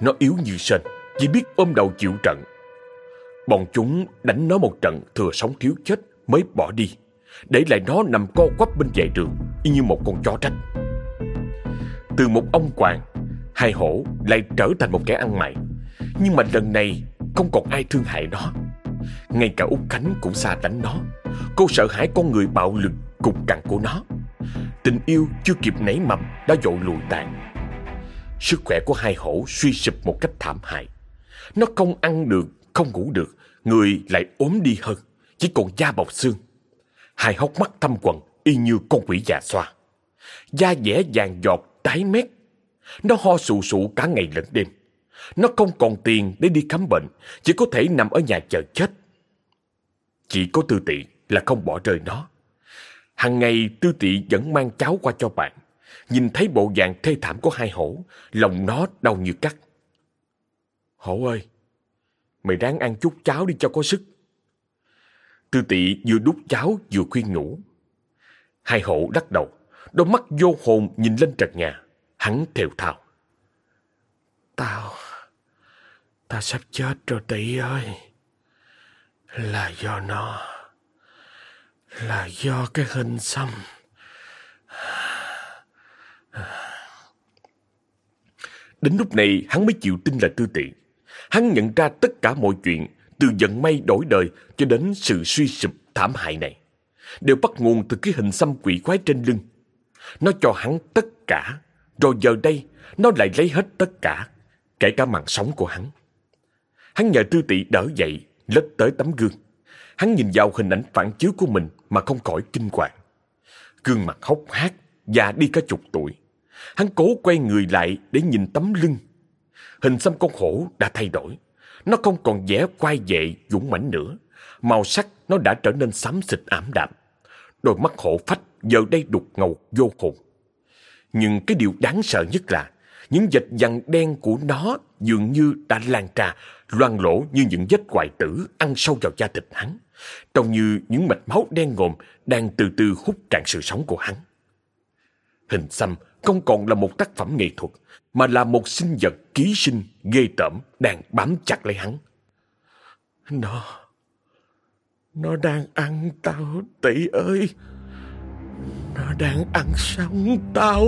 Nó yếu như sên, chỉ biết ôm đầu chịu trận Bọn chúng đánh nó một trận thừa sống thiếu chết mới bỏ đi, để lại nó nằm co quắp bên vệ đường, y như một con chó trách. Từ một ông quàng, hai hổ lại trở thành một kẻ ăn mày. Nhưng mà lần này không còn ai thương hại nó. Ngay cả Út Khánh cũng xa đánh nó. Cô sợ hãi con người bạo lực cục cằn của nó. Tình yêu chưa kịp nảy mầm đã dội lùi tàn. Sức khỏe của hai hổ suy sụp một cách thảm hại. Nó không ăn được không ngủ được, Người lại ốm đi hơn, chỉ còn da bọc xương. Hai hốc mắt thâm quần y như con quỷ già xoa. Da dẻ vàng giọt, tái mét. Nó ho sụ sụ cả ngày lẫn đêm. Nó không còn tiền để đi khám bệnh, chỉ có thể nằm ở nhà chờ chết. Chỉ có tư tị là không bỏ rơi nó. Hằng ngày tư tị vẫn mang cháo qua cho bạn. Nhìn thấy bộ dạng thê thảm của hai hổ, lòng nó đau như cắt. Hổ ơi, mày ráng ăn chút cháo đi cho có sức. Tư tị vừa đút cháo vừa khuyên nhủ. Hai hổ đắc đầu, đôi mắt vô hồn nhìn lên trần nhà. Hắn thều thào. Tao, tao sắp chết rồi tỷ ơi. Là do nó, là do cái hình xăm. Đến lúc này hắn mới chịu tin là tư tiện. Hắn nhận ra tất cả mọi chuyện, từ vận may đổi đời cho đến sự suy sụp thảm hại này, đều bắt nguồn từ cái hình xăm quỷ quái trên lưng. Nó cho hắn tất cả, rồi giờ đây nó lại lấy hết tất cả, kể cả mạng sống của hắn. Hắn nhờ tư tị đỡ dậy, lết tới tấm gương. Hắn nhìn vào hình ảnh phản chiếu của mình mà không khỏi kinh hoàng. Gương mặt hốc hác, già đi cả chục tuổi. Hắn cố quay người lại để nhìn tấm lưng. Hình xăm con hổ đã thay đổi. Nó không còn vẻ quay vệ, dũng mãnh nữa. Màu sắc nó đã trở nên xám xịt ảm đạm. Đôi mắt hổ phách giờ đây đục ngầu vô hồn. Nhưng cái điều đáng sợ nhất là những vệt dằn đen của nó dường như đã lan trà, loang lỗ như những vết hoại tử ăn sâu vào da thịt hắn, trông như những mạch máu đen ngòm đang từ từ hút cạn sự sống của hắn. Hình xăm không còn là một tác phẩm nghệ thuật, mà là một sinh vật ký sinh ghê tởm đang bám chặt lấy hắn. Nó, nó đang ăn tao, tỷ ơi. Nó đang ăn sống tao.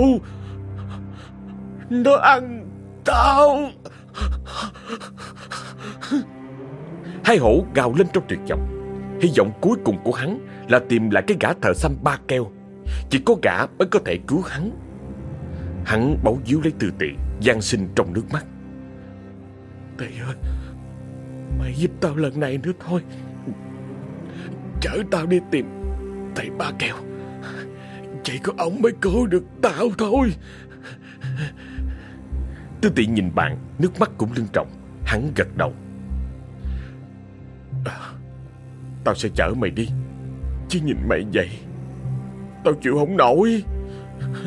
Nó ăn tao. Hai hổ gào lên trong tuyệt vọng. Hy vọng cuối cùng của hắn là tìm lại cái gã thợ xăm ba keo. Chỉ có gã mới có thể cứu hắn. Hắn bấu díu lấy từ tiện, gian sinh trong nước mắt. Tỷ ơi, mày giúp tao lần này nữa thôi. Chở tao đi tìm thầy ba keo. Chỉ có ông mới cứu được tao thôi. Tư tị nhìn bạn, nước mắt cũng lưng trọng. Hắn gật đầu. Tao sẽ chở mày đi. Chứ nhìn mày vậy, tao chịu không nổi.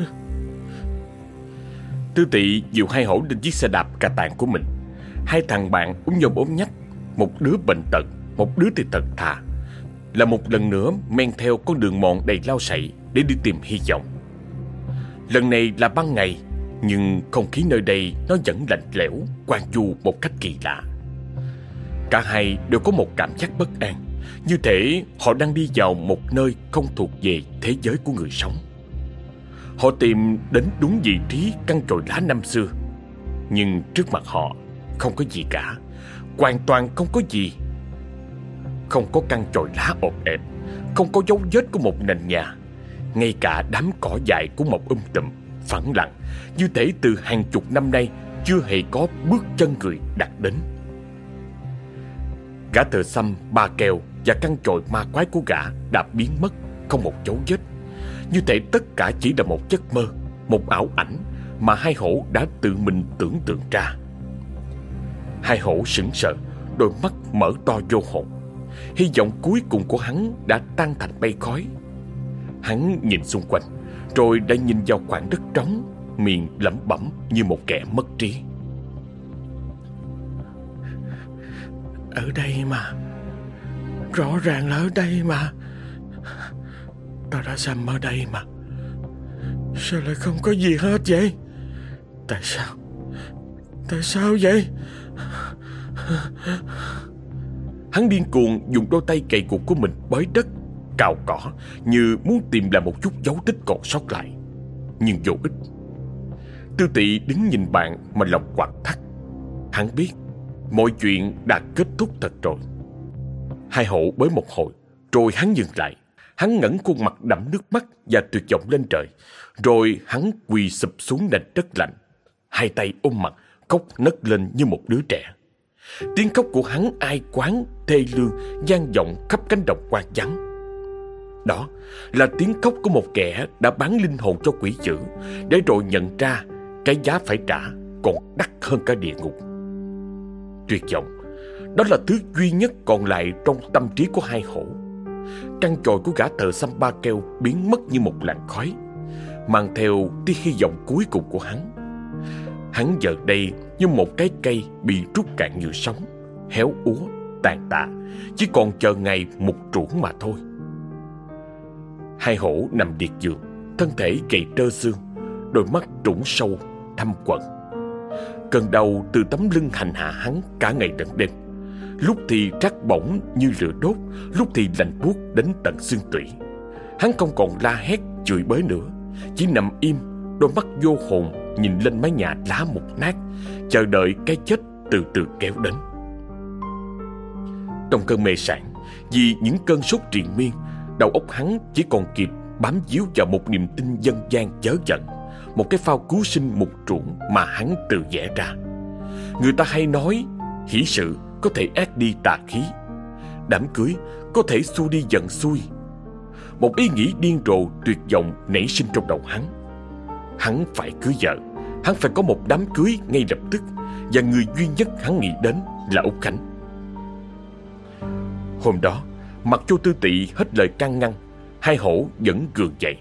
Tư tị dìu hai hổ lên chiếc xe đạp cà tàng của mình. Hai thằng bạn uống nhau bốn nhách, một đứa bệnh tật, một đứa thì tật thà. Là một lần nữa men theo con đường mòn đầy lao sậy để đi tìm hy vọng. Lần này là ban ngày, nhưng không khí nơi đây nó vẫn lạnh lẽo, quang du một cách kỳ lạ. Cả hai đều có một cảm giác bất an, như thể họ đang đi vào một nơi không thuộc về thế giới của người sống. Họ tìm đến đúng vị trí căn chồi lá năm xưa Nhưng trước mặt họ không có gì cả Hoàn toàn không có gì Không có căn chồi lá ộp ẹp Không có dấu vết của một nền nhà Ngay cả đám cỏ dại của một um tùm Phẳng lặng Như thể từ hàng chục năm nay Chưa hề có bước chân người đặt đến Gã thợ xăm, ba keo và căn chồi ma quái của gã đã biến mất, Không một dấu vết. Như thể tất cả chỉ là một giấc mơ, Một ảo ảnh Mà hai hổ đã tự mình tưởng tượng ra. Hai hổ sững sờ, Đôi mắt mở to vô hồn. Hy vọng cuối cùng của hắn đã tan thành bay khói. Hắn nhìn xung quanh, Rồi đã nhìn vào khoảng đất trống, Miệng lẩm bẩm như một kẻ mất trí. Ở đây mà. Rõ ràng là ở đây mà. Tao đã xăm ở đây mà. Sao lại không có gì hết vậy? Tại sao? Tại sao vậy? Hắn điên cuồng dùng đôi tay cày cục của mình bới đất, Cào cỏ Như muốn tìm lại một chút dấu tích còn sót lại. Nhưng vô ích. Tư tị đứng nhìn bạn mà lòng quặn thắt. Hắn biết, Mọi chuyện đã kết thúc thật rồi. Hai hộ bới một hồi Rồi hắn dừng lại Hắn ngẩng khuôn mặt đẫm nước mắt và tuyệt vọng lên trời. Rồi hắn quỳ sụp xuống nền đất lạnh. Hai tay ôm mặt, khóc nấc lên như một đứa trẻ. Tiếng khóc của hắn ai quán, thê lương, gian vọng khắp cánh đồng quang vắng. Đó là tiếng khóc của một kẻ đã bán linh hồn cho quỷ dữ để rồi nhận ra cái giá phải trả còn đắt hơn cả địa ngục. Tuyệt vọng, đó là thứ duy nhất còn lại trong tâm trí của hai hổ. Trăng trồi của gã thợ xăm ba keo biến mất như một làn khói, mang theo tia hy vọng cuối cùng của hắn. Hắn giờ đây như một cái cây bị rút cạn nhựa sống, héo úa, tàn tạ, chỉ còn chờ ngày mục ruộng mà thôi. Hai hổ nằm liệt giường, thân thể gầy trơ xương, đôi mắt trũng sâu, thâm quẩn. Cơn đau từ tấm lưng hành hạ hắn cả ngày tận đêm. Lúc thì trắc bổng như lửa đốt, lúc thì lạnh buốt đến tận xương tủy. Hắn không còn la hét, chửi bới nữa, chỉ nằm im, đôi mắt vô hồn nhìn lên mái nhà lá mục nát, chờ đợi cái chết từ từ kéo đến. Trong cơn mê sản, vì những cơn sốt triền miên, đầu óc hắn chỉ còn kịp bám víu vào một niềm tin dân gian chớ giận, một cái phao cứu sinh mục ruộng mà hắn tự vẽ ra. Người ta hay nói, hỷ sự có thể ác đi tà khí, đám cưới có thể xua đi giận xui. Một ý nghĩ điên rồ tuyệt vọng nảy sinh trong đầu hắn. Hắn phải cưới vợ, hắn phải có một đám cưới ngay lập tức, và người duy nhất hắn nghĩ đến là Úc Khánh. Hôm đó, Mặc cho tư tị hết lời can ngăn Hai hổ vẫn gường dậy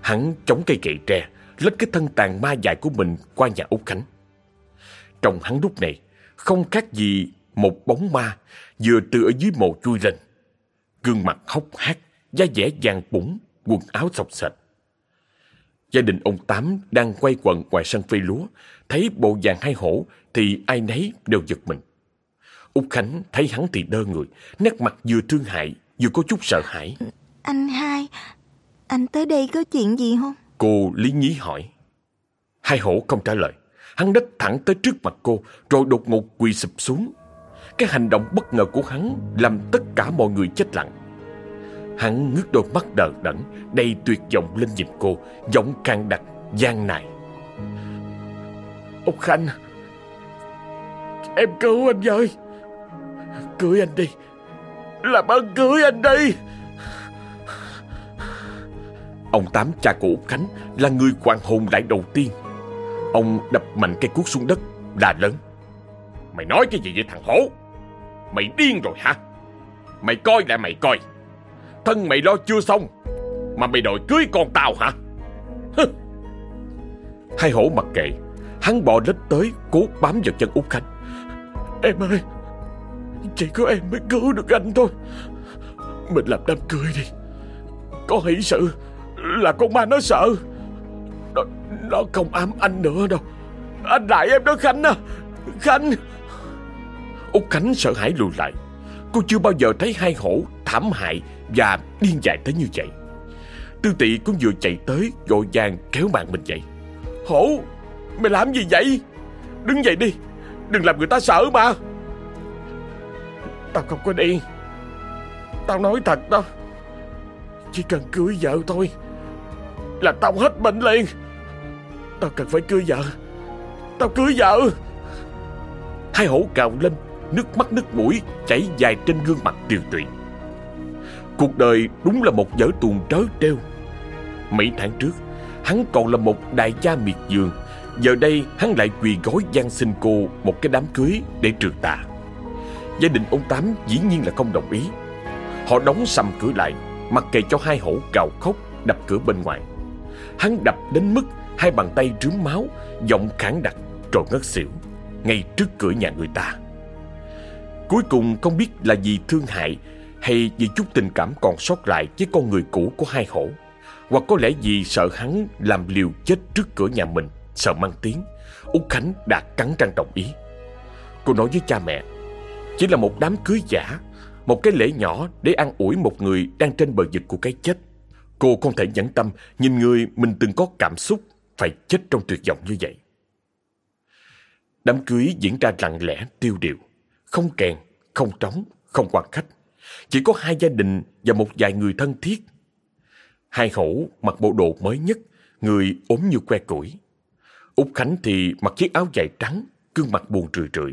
Hắn chống cây gậy tre Lết cái thân tàn ma dại của mình qua nhà Úc Khánh Trong hắn lúc này Không khác gì một bóng ma Vừa từ ở dưới mồ chui lên Gương mặt hốc hác Da dẻ vàng bụng Quần áo sọc sệt Gia đình ông Tám đang quay quần ngoài sân phơi lúa Thấy bộ dạng hai hổ Thì ai nấy đều giật mình Úc Khánh thấy hắn thì đơ người, nét mặt vừa thương hại, vừa có chút sợ hãi. Anh hai, anh tới đây có chuyện gì không? Cô lý nhí hỏi. Hai hổ không trả lời. Hắn đích thẳng tới trước mặt cô, rồi đột ngột quỳ sụp xuống. Cái hành động bất ngờ của hắn làm tất cả mọi người chết lặng. Hắn ngước đôi mắt đờ đẫn, đầy tuyệt vọng lên nhìn cô, giọng càng đặc, gian nài. ông Khanh, em cứu anh với. Cưới anh đi Làm ơn cưới anh đi Ông Tám cha của Út Khánh Là người quan hồn lại đầu tiên Ông đập mạnh cây cuốc xuống đất Đà lớn Mày nói cái gì vậy thằng hổ Mày điên rồi hả? Mày coi lại mày coi. Thân mày lo chưa xong Mà mày đòi cưới con tao hả? Hai hổ mặc kệ Hắn bò lết tới Cố bám vào chân Út Khánh Em ơi chỉ có em mới cứu được anh thôi. Mình làm đám cưới đi. Có hỷ sự Là con ma nó sợ. Nó, nó không ám anh nữa đâu. Anh lại em đó Khánh à. Khánh Út Khánh sợ hãi lùi lại. Cô chưa bao giờ thấy hai hổ thảm hại Và điên dại tới như vậy. Tư tị cũng vừa chạy tới, Vội vàng kéo bạn mình dậy. Hổ, Mày làm gì vậy? Đứng dậy đi, Đừng làm người ta sợ mà. Tao không có điên Tao nói thật đó. Chỉ cần cưới vợ thôi Là tao hết bệnh liền. Tao cần phải cưới vợ. Tao cưới vợ. Hai hổ cào lên Nước mắt nước mũi chảy dài trên gương mặt tiều tụy Cuộc đời đúng là một vở tuồng trớ trêu. Mấy tháng trước, Hắn còn là một đại gia miệt vườn, Giờ đây hắn lại quỳ gối gian xin cô Một cái đám cưới để trừ tà. Gia đình ông Tám dĩ nhiên là không đồng ý. Họ đóng sầm cửa lại, Mặc kệ cho hai hổ gào khóc Đập cửa bên ngoài. Hắn đập đến mức hai bàn tay rướm máu, Giọng khản đặc rồi ngất xỉu, Ngay trước cửa nhà người ta. Cuối cùng không biết là vì thương hại Hay vì chút tình cảm còn sót lại Với con người cũ của hai hổ, Hoặc có lẽ vì sợ hắn làm liều chết trước cửa nhà mình, Sợ mang tiếng. Út Khánh đã cắn răng đồng ý. Cô nói với cha mẹ, chỉ là một đám cưới giả, Một cái lễ nhỏ để ăn ủi một người Đang trên bờ vực của cái chết. Cô không thể nhẫn tâm Nhìn người mình từng có cảm xúc Phải chết trong tuyệt vọng như vậy. Đám cưới diễn ra lặng lẽ, tiêu điều. Không kèn, không trống, không quan khách Chỉ có hai gia đình và một vài người thân thiết Hai hổ mặc bộ đồ mới nhất Người ốm như que củi Úc Khánh thì mặc chiếc áo dài trắng Gương mặt buồn rười rượi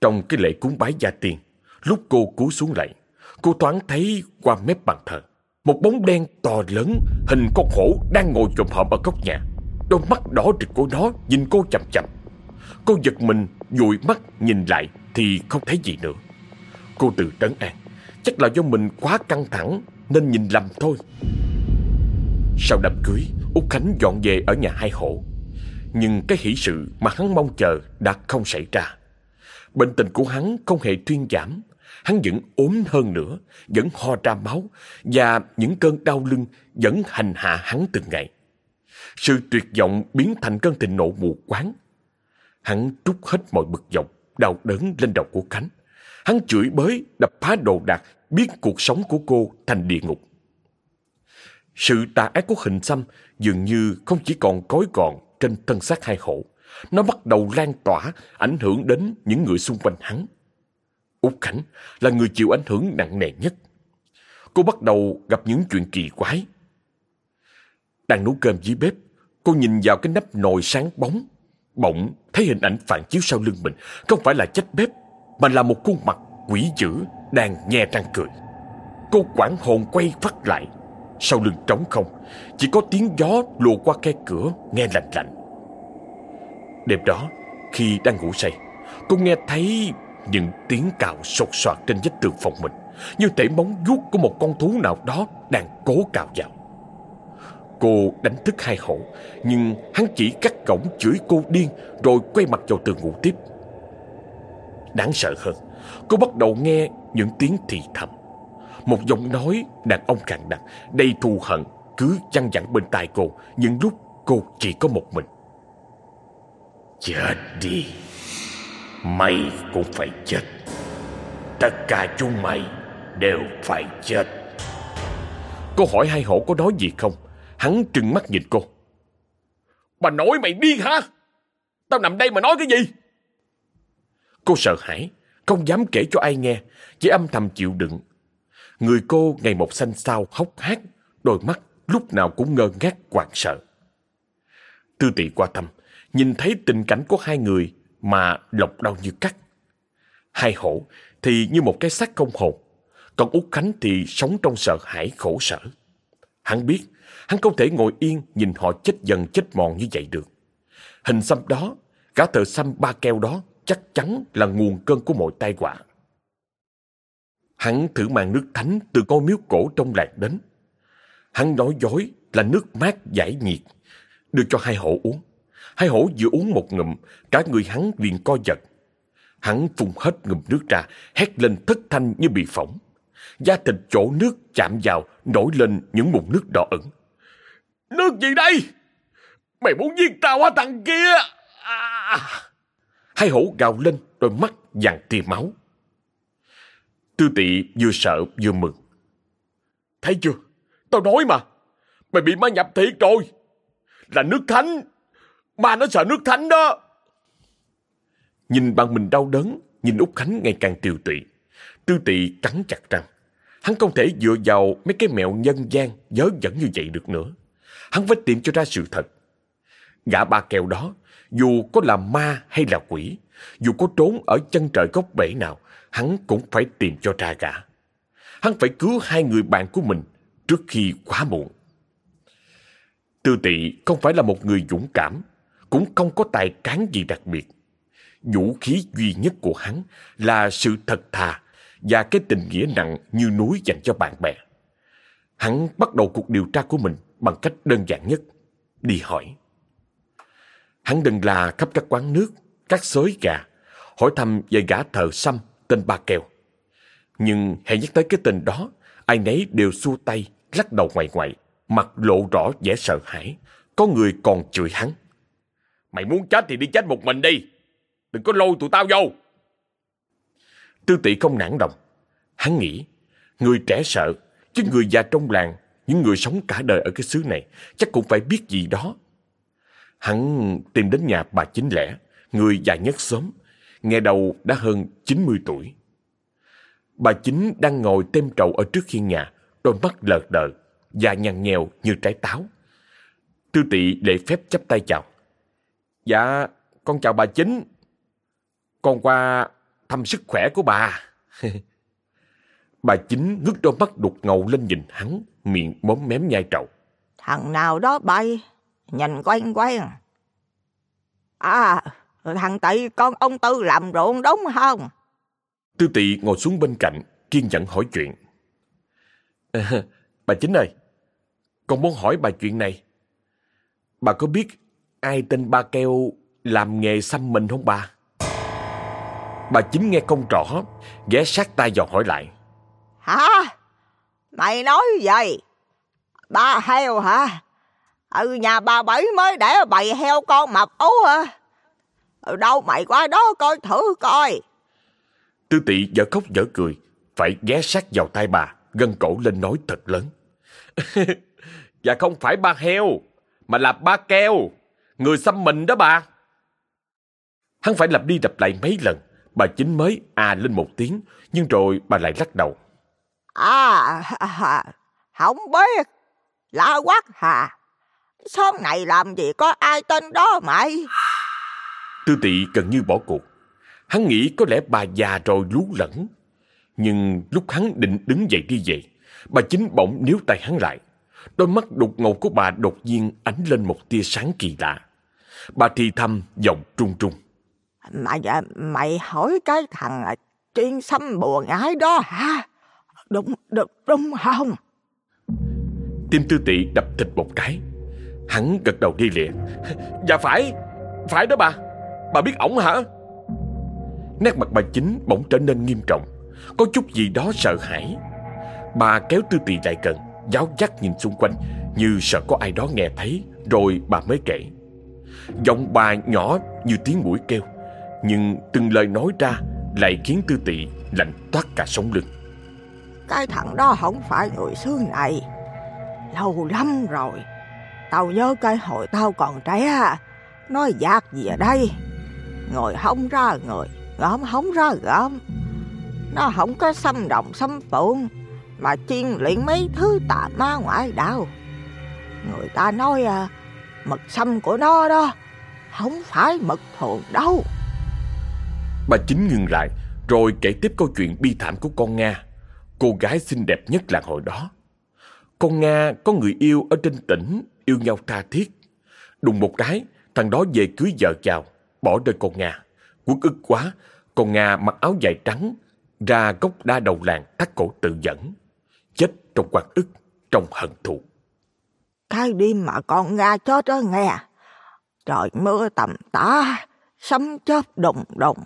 Trong cái lễ cúng bái gia tiên, lúc cô cúi xuống lại, cô thoáng thấy qua mép bàn thờ. Một bóng đen to lớn, hình con hổ đang ngồi chồm hổm ở góc nhà. Đôi mắt đỏ rực của nó nhìn cô chậm chậm. Cô giật mình, dụi mắt nhìn lại thì không thấy gì nữa. Cô tự trấn an, chắc là do mình quá căng thẳng nên nhìn lầm thôi. Sau đám cưới, Út Khánh dọn về ở nhà hai hộ. Nhưng cái hỷ sự mà hắn mong chờ đã không xảy ra. Bệnh tình của hắn không hề thuyên giảm. Hắn vẫn ốm hơn nữa, vẫn ho ra máu và những cơn đau lưng vẫn hành hạ hắn từng ngày. Sự tuyệt vọng biến thành cơn thịnh nộ mù quáng. Hắn trút hết mọi bực dọc, đau đớn lên đầu của Khánh. Hắn chửi bới, đập phá đồ đạc, biến cuộc sống của cô thành địa ngục. Sự tà ác của hình xăm dường như không chỉ còn cối gọn trên thân xác hai hộ. Nó bắt đầu lan tỏa, ảnh hưởng đến những người xung quanh hắn. Úc Khánh là người chịu ảnh hưởng nặng nề nhất. Cô bắt đầu gặp những chuyện kỳ quái. Đang nấu cơm dưới bếp, cô nhìn vào cái nắp nồi sáng bóng. Bỗng thấy hình ảnh phản chiếu sau lưng mình, không phải là chết bếp, mà là một khuôn mặt quỷ dữ đang nhe răng cười. Cô quảng hồn quay phát lại, sau lưng trống không Chỉ có tiếng gió lùa qua khe cửa Nghe lạnh lạnh. Đêm đó khi đang ngủ say Cô nghe thấy những tiếng cào sột soạt trên vách tường phòng mình Như thể móng vuốt của một con thú nào đó Đang cố cào vào. Cô đánh thức hai hổ Nhưng hắn chỉ cắt cổng chửi cô điên Rồi quay mặt vào tường ngủ tiếp. Đáng sợ hơn Cô bắt đầu nghe những tiếng thì thầm. Một giọng nói đàn ông khàn đặc Đầy thù hận Cứ chăn dặn bên tai cô Những lúc cô chỉ có một mình. Chết đi. Mày cũng phải chết. Tất cả chúng mày Đều phải chết. Cô hỏi hai hổ có nói gì không Hắn trừng mắt nhìn cô Bà nội mày điên hả Tao nằm đây mà nói cái gì Cô sợ hãi Không dám kể cho ai nghe Chỉ âm thầm chịu đựng Người cô ngày một xanh xao hốc hác, đôi mắt lúc nào cũng ngơ ngác hoảng sợ. Tư tị qua thăm, nhìn thấy tình cảnh của hai người mà lọc đau như cắt. Hai hổ thì như một cái xác không hồn, còn Út Khánh thì sống trong sợ hãi khổ sở. Hắn biết, hắn không thể ngồi yên nhìn họ chết dần chết mòn như vậy được. Hình xăm đó, cả tờ xăm ba keo đó chắc chắn là nguồn cơn của mọi tai họa. Hắn thử mang nước thánh từ ngôi miếu cổ trong làng đến. Hắn nói dối là nước mát giải nhiệt, đưa cho hai hổ uống. Hai hổ vừa uống một ngụm, cả người hắn liền co giật. Hắn phun hết ngụm nước ra, hét lên thất thanh như bị phỏng. Da thịt chỗ nước chạm vào, nổi lên những mụn nước đỏ ửng. Nước gì đây? Mày muốn giết tao hả thằng kia? À... Hai hổ gào lên, đôi mắt vàng tia máu. Tư tị vừa sợ vừa mừng. Thấy chưa? Tao nói mà. Mày bị ma nhập thiệt rồi. Là nước thánh. Ma nó sợ nước thánh đó. Nhìn bạn mình đau đớn, nhìn Úc Khánh ngày càng tiều tụy. Tư tị cắn chặt răng. Hắn không thể dựa vào mấy cái mẹo nhân gian dớ dẫn như vậy được nữa. Hắn phải tìm cho ra sự thật. Gã ba kèo đó, dù có là ma hay là quỷ, dù có trốn ở chân trời góc bể nào, hắn cũng phải tìm cho ra gã. Hắn phải cứu hai người bạn của mình trước khi quá muộn. Tư tị không phải là một người dũng cảm, cũng không có tài cán gì đặc biệt. Vũ khí duy nhất của hắn là sự thật thà và cái tình nghĩa nặng như núi dành cho bạn bè. Hắn bắt đầu cuộc điều tra của mình bằng cách đơn giản nhất, đi hỏi. Hắn đừng là khắp các quán nước, các xới gà, hỏi thăm về gã thợ xăm tên Ba Kèo. Nhưng hãy nhắc tới cái tên đó, ai nấy đều xua tay, lắc đầu ngoài ngoại, mặt lộ rõ vẻ sợ hãi. Có người còn chửi hắn. Mày muốn chết thì đi chết một mình đi. Đừng có lôi tụi tao vô. Tư tỷ không nản lòng. Hắn nghĩ, người trẻ sợ, chứ người già trong làng, những người sống cả đời ở cái xứ này, chắc cũng phải biết gì đó. Hắn tìm đến nhà bà chính lẻ, người già nhất xóm, nghe đầu đã hơn 90 tuổi. Bà chính đang ngồi tem trầu ở trước khiên nhà, đôi mắt lờ đờ, da nhăn nhèo như trái táo. Tư tị lễ phép chắp tay chào. Dạ, con chào bà chính. Con qua thăm sức khỏe của bà. bà chính ngước đôi mắt đục ngầu lên nhìn hắn, miệng móm mém nhai trầu. Thằng nào đó bay, nhìn quen quen. À, thằng Tị con ông Tư làm ruộng đúng không? Tư Tị ngồi xuống bên cạnh, kiên nhẫn hỏi chuyện. À, bà chính ơi, con muốn hỏi bà chuyện này. Bà có biết ai tên Ba Keo làm nghề xăm mình không bà? Bà chính nghe không rõ, ghé sát tay vào hỏi lại. Hả? Mày nói gì? Ba heo hả? Ừ nhà bà bảy mới để bầy heo con mập ú hả? Ừ đâu mày qua đó coi thử coi. Tư tị dở khóc dở cười, phải ghé sát vào tay bà, gân cổ lên nói thật lớn. dạ không phải ba heo, mà là ba keo, người xăm mình đó bà. Hắn phải lặp đi lặp lại mấy lần, bà chính mới à lên một tiếng, nhưng rồi bà lại lắc đầu. À, không biết, lạ quá hà. Xóm này làm gì có ai tên đó mày? Tư tị gần như bỏ cuộc. Hắn nghĩ có lẽ bà già rồi lú lẫn. Nhưng lúc hắn định đứng dậy đi về, bà chính bỗng níu tay hắn lại. Đôi mắt đục ngầu của bà đột nhiên ánh lên một tia sáng kỳ lạ. Bà thì thầm giọng trung trung. Mày, mày hỏi cái thằng chuyên xăm bùa ngái đó hả? Đúng, đúng, đúng không? Tim tư tị đập thịt một cái. Hắn gật đầu đi lịa. Dạ phải, phải đó bà. Bà biết ổng hả? Nét mặt bà chính bỗng trở nên nghiêm trọng. Có chút gì đó sợ hãi. Bà kéo tư tị lại gần, giáo giác nhìn xung quanh như sợ có ai đó nghe thấy, rồi bà mới kể. Giọng bà nhỏ như tiếng mũi kêu, nhưng từng lời nói ra lại khiến tư tị lạnh toát cả sống lưng. Cái thằng đó không phải người xứ này. Lâu lắm rồi. Tao nhớ cái hồi tao còn trẻ, nói giạc gì ở đây. người không ra người, Gớm không ra gớm Nó không có xâm động xâm phượng mà chuyên luyện mấy thứ tà ma ngoại đạo. Người ta nói à, mật xâm của nó đó, không phải mật thường đâu. Bà chính ngừng lại, rồi kể tiếp câu chuyện bi thảm của con Nga, cô gái xinh đẹp nhất làng hồi đó. Con Nga có người yêu ở trên tỉnh, yêu nhau tha thiết. Đùng một cái, thằng đó về cưới vợ chào, bỏ rơi con Nga. Quốc ức quá, con Nga mặc áo dài trắng, ra gốc đa đầu làng thắt cổ tự dẫn. Chết trong quan ức, trong hận thù. Cái đêm mà con Nga chết đó nghe. Trời mưa tầm tã, sấm chớp đồng đồng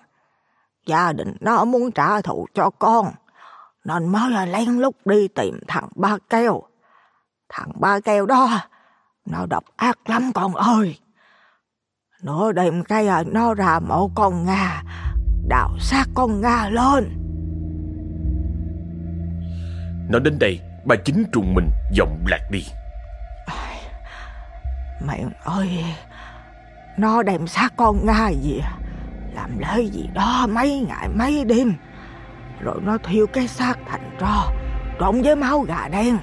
Gia đình nó muốn trả thù cho con, nên mới lén lút đi tìm thằng ba keo. Thằng ba keo đó, nó độc ác lắm con ơi. Nửa đêm cái nó ra mộ con Nga, đào xác con Nga lên. Nói đến đây, bà chính trùng mình giọng lạc đi. Mẹ ơi, nó đem xác con Nga gì làm lễ gì đó mấy ngày mấy đêm. Rồi nó thiêu cái xác thành tro, trộn với máu gà đen.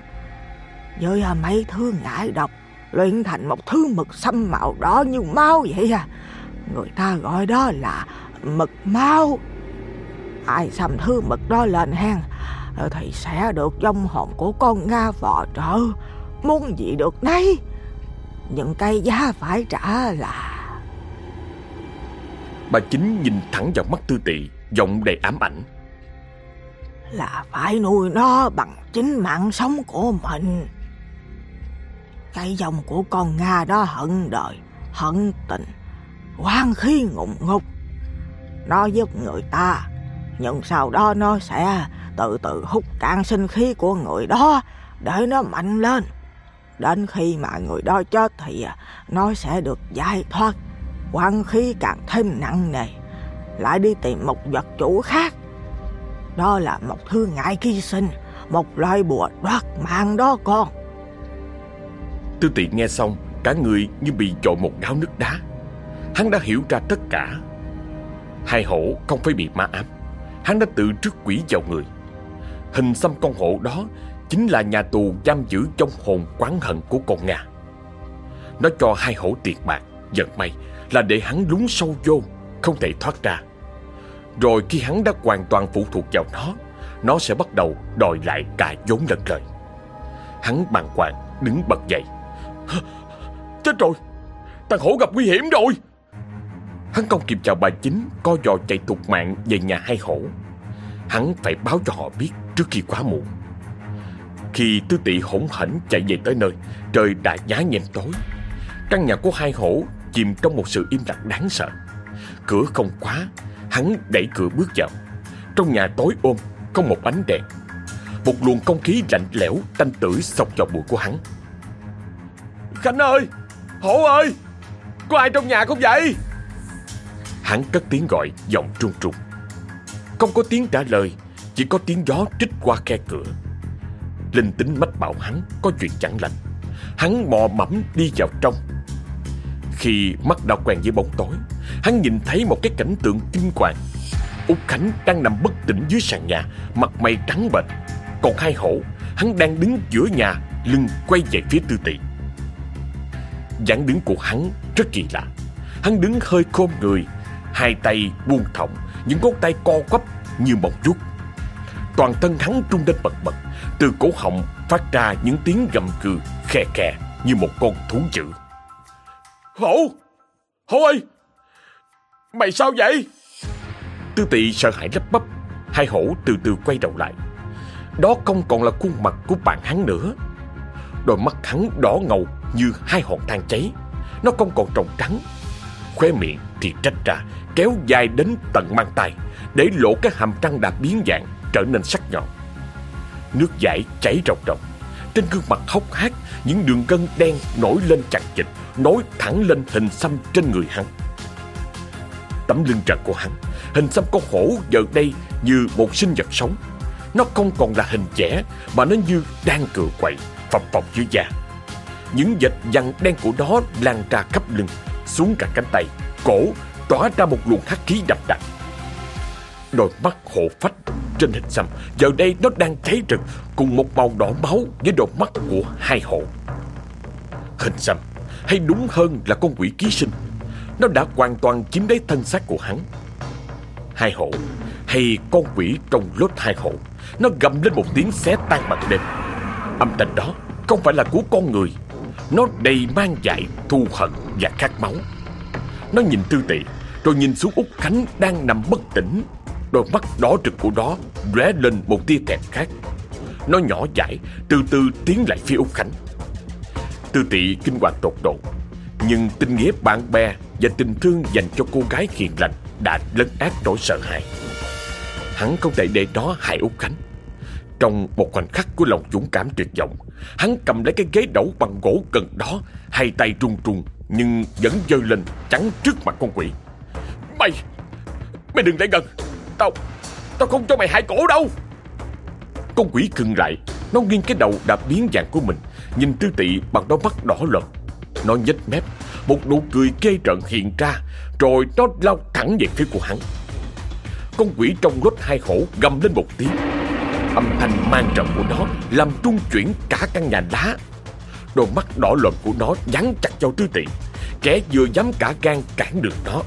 Với à, mấy thứ ngải độc, luyện thành một thứ mực xâm màu đỏ như máu vậy à. Người ta gọi đó là mực máu. Ai xăm thứ mực đó lên hang, thì sẽ được trong hồn của con Nga vò trợ. Muốn gì được đấy Những cây giá phải trả là... Bà chính nhìn thẳng vào mắt tư tị, giọng đầy ám ảnh. Là phải nuôi nó bằng chính mạng sống của mình. Cái dòng của con Nga đó hận đời, hận tình, quan khí ngụng ngục. Nó giúp người ta, nhưng sau đó nó sẽ từ từ hút cạn sinh khí của người đó để nó mạnh lên. Đến khi mà người đó chết thì nó sẽ được giải thoát, quan khí càng thêm nặng nề, lại đi tìm một vật chủ khác. Đó là một thứ ngại ký sinh, một loài bùa đoạt mạng đó con. Tư tiện nghe xong, cả người như bị trộn một gáo nước đá. Hắn đã hiểu ra tất cả. Hai hổ không phải bị ma ám. Hắn đã tự trước quỷ vào người. Hình xăm con hổ đó chính là nhà tù giam giữ trong hồn quán hận của con Nga. Nó cho hai hổ tiền bạc, giật may là để hắn lún sâu vô, không thể thoát ra. Rồi khi hắn đã hoàn toàn phụ thuộc vào nó Nó sẽ bắt đầu đòi lại cả vốn lẫn lời Hắn bàng hoàng, đứng bật dậy. Chết rồi! Thằng hổ gặp nguy hiểm rồi! Hắn không kịp chào bà chính, Co giò chạy thục mạng về nhà hai hổ. Hắn phải báo cho họ biết Trước khi quá muộn. Khi tư tị hỗn hển chạy về tới nơi, Trời đã giá nhem tối. Căn nhà của hai hổ chìm trong một sự im lặng đáng sợ. Cửa không khóa Hắn đẩy cửa bước vào. Trong nhà tối ôm Không một ánh đèn. Một luồng không khí lạnh lẽo, Tanh tử sọc vào mũi của hắn. Khánh ơi! Hổ ơi! Có ai trong nhà không vậy? Hắn cất tiếng gọi, giọng trung trung Không có tiếng trả lời, Chỉ có tiếng gió trích qua khe cửa. Linh tính mách bảo hắn, Có chuyện chẳng lành. Hắn mò mẫm đi vào trong. Khi mắt đã quen với bóng tối Hắn nhìn thấy một cái cảnh tượng kinh hoàng. Út Khánh đang nằm bất tỉnh dưới sàn nhà, Mặt mày trắng bệch. Còn hai hổ Hắn đang đứng giữa nhà, Lưng quay về phía tư tị. Dáng đứng của hắn rất kỳ lạ. Hắn đứng hơi khom người, Hai tay buông thõng, Những ngón tay co quắp như một chút. Toàn thân hắn trung lên bật bật, Từ cổ họng phát ra những tiếng gầm cừ khe khe Như một con thú dữ. Hổ! Hổ ơi! Mày sao vậy? Tư tị sợ hãi lắp bắp Hai hổ từ từ quay đầu lại. Đó không còn là khuôn mặt của bạn hắn nữa. Đôi mắt hắn đỏ ngầu như hai hòn than cháy. Nó không còn trồng trắng. Khóe miệng thì trách ra, Kéo dài đến tận mang tay Để lộ cái hàm răng đã biến dạng, Trở nên sắc nhọn. Nước dãi chảy ròng ròng. Trên gương mặt hốc hác, Những đường gân đen nổi lên chặt chịch Nối thẳng lên hình xăm trên người hắn. Tấm lưng trần của hắn Hình xăm con hổ giờ đây như một sinh vật sống Nó không còn là hình vẽ Mà nó như đang cựa quậy Phập phồng dưới da những vệt vằn đen của nó lan ra khắp lưng, xuống cả cánh tay, cổ, tỏa ra một luồng hắc khí đậm đặc. Đôi mắt hộ phách trên hình xăm, giờ đây nó đang cháy rực cùng một màu đỏ máu với đôi mắt của hai hộ. Hình xăm, hay đúng hơn là con quỷ ký sinh, nó đã hoàn toàn chiếm lấy thân xác của hắn. Hai hộ, hay con quỷ trong lốt hai hộ, nó gầm lên một tiếng xé tan bằng đêm. Âm thanh đó không phải là của con người. Nó đầy mang dại, thù hận và khát máu. Nó nhìn tư tị Rồi nhìn xuống út Khánh đang nằm bất tỉnh. Đôi mắt đỏ trực của nó lóe lên một tia thèm khác Nó nhỏ dại Từ từ tiến lại phía út Khánh. Tư tị kinh hoàng tột độ Nhưng tình nghĩa bạn bè và tình thương dành cho cô gái hiền lành Đã lấn át nỗi sợ hãi. Hắn không thể để đó hại út Khánh. Trong một khoảnh khắc của lòng dũng cảm tuyệt vọng, Hắn cầm lấy cái ghế đẩu bằng gỗ gần đó, Hai tay run run Nhưng vẫn giơ lên chắn trước mặt con quỷ. Mày Mày đừng lại gần Tao Tao không cho mày hại cổ đâu. Con quỷ cưng lại, Nó nghiêng cái đầu đã biến dạng của mình, Nhìn tư tị bằng đôi mắt đỏ lợm. Nó nhếch mép một nụ cười ghê trận hiện ra Rồi nó lao thẳng về phía của hắn Con quỷ trong lốt hai hổ gầm lên một tiếng Âm thanh mang trầm của nó làm trung chuyển cả căn nhà đá. Đôi mắt đỏ lợm của nó dán chặt vào Tư tiện Kẻ vừa dám cả gan cản được nó.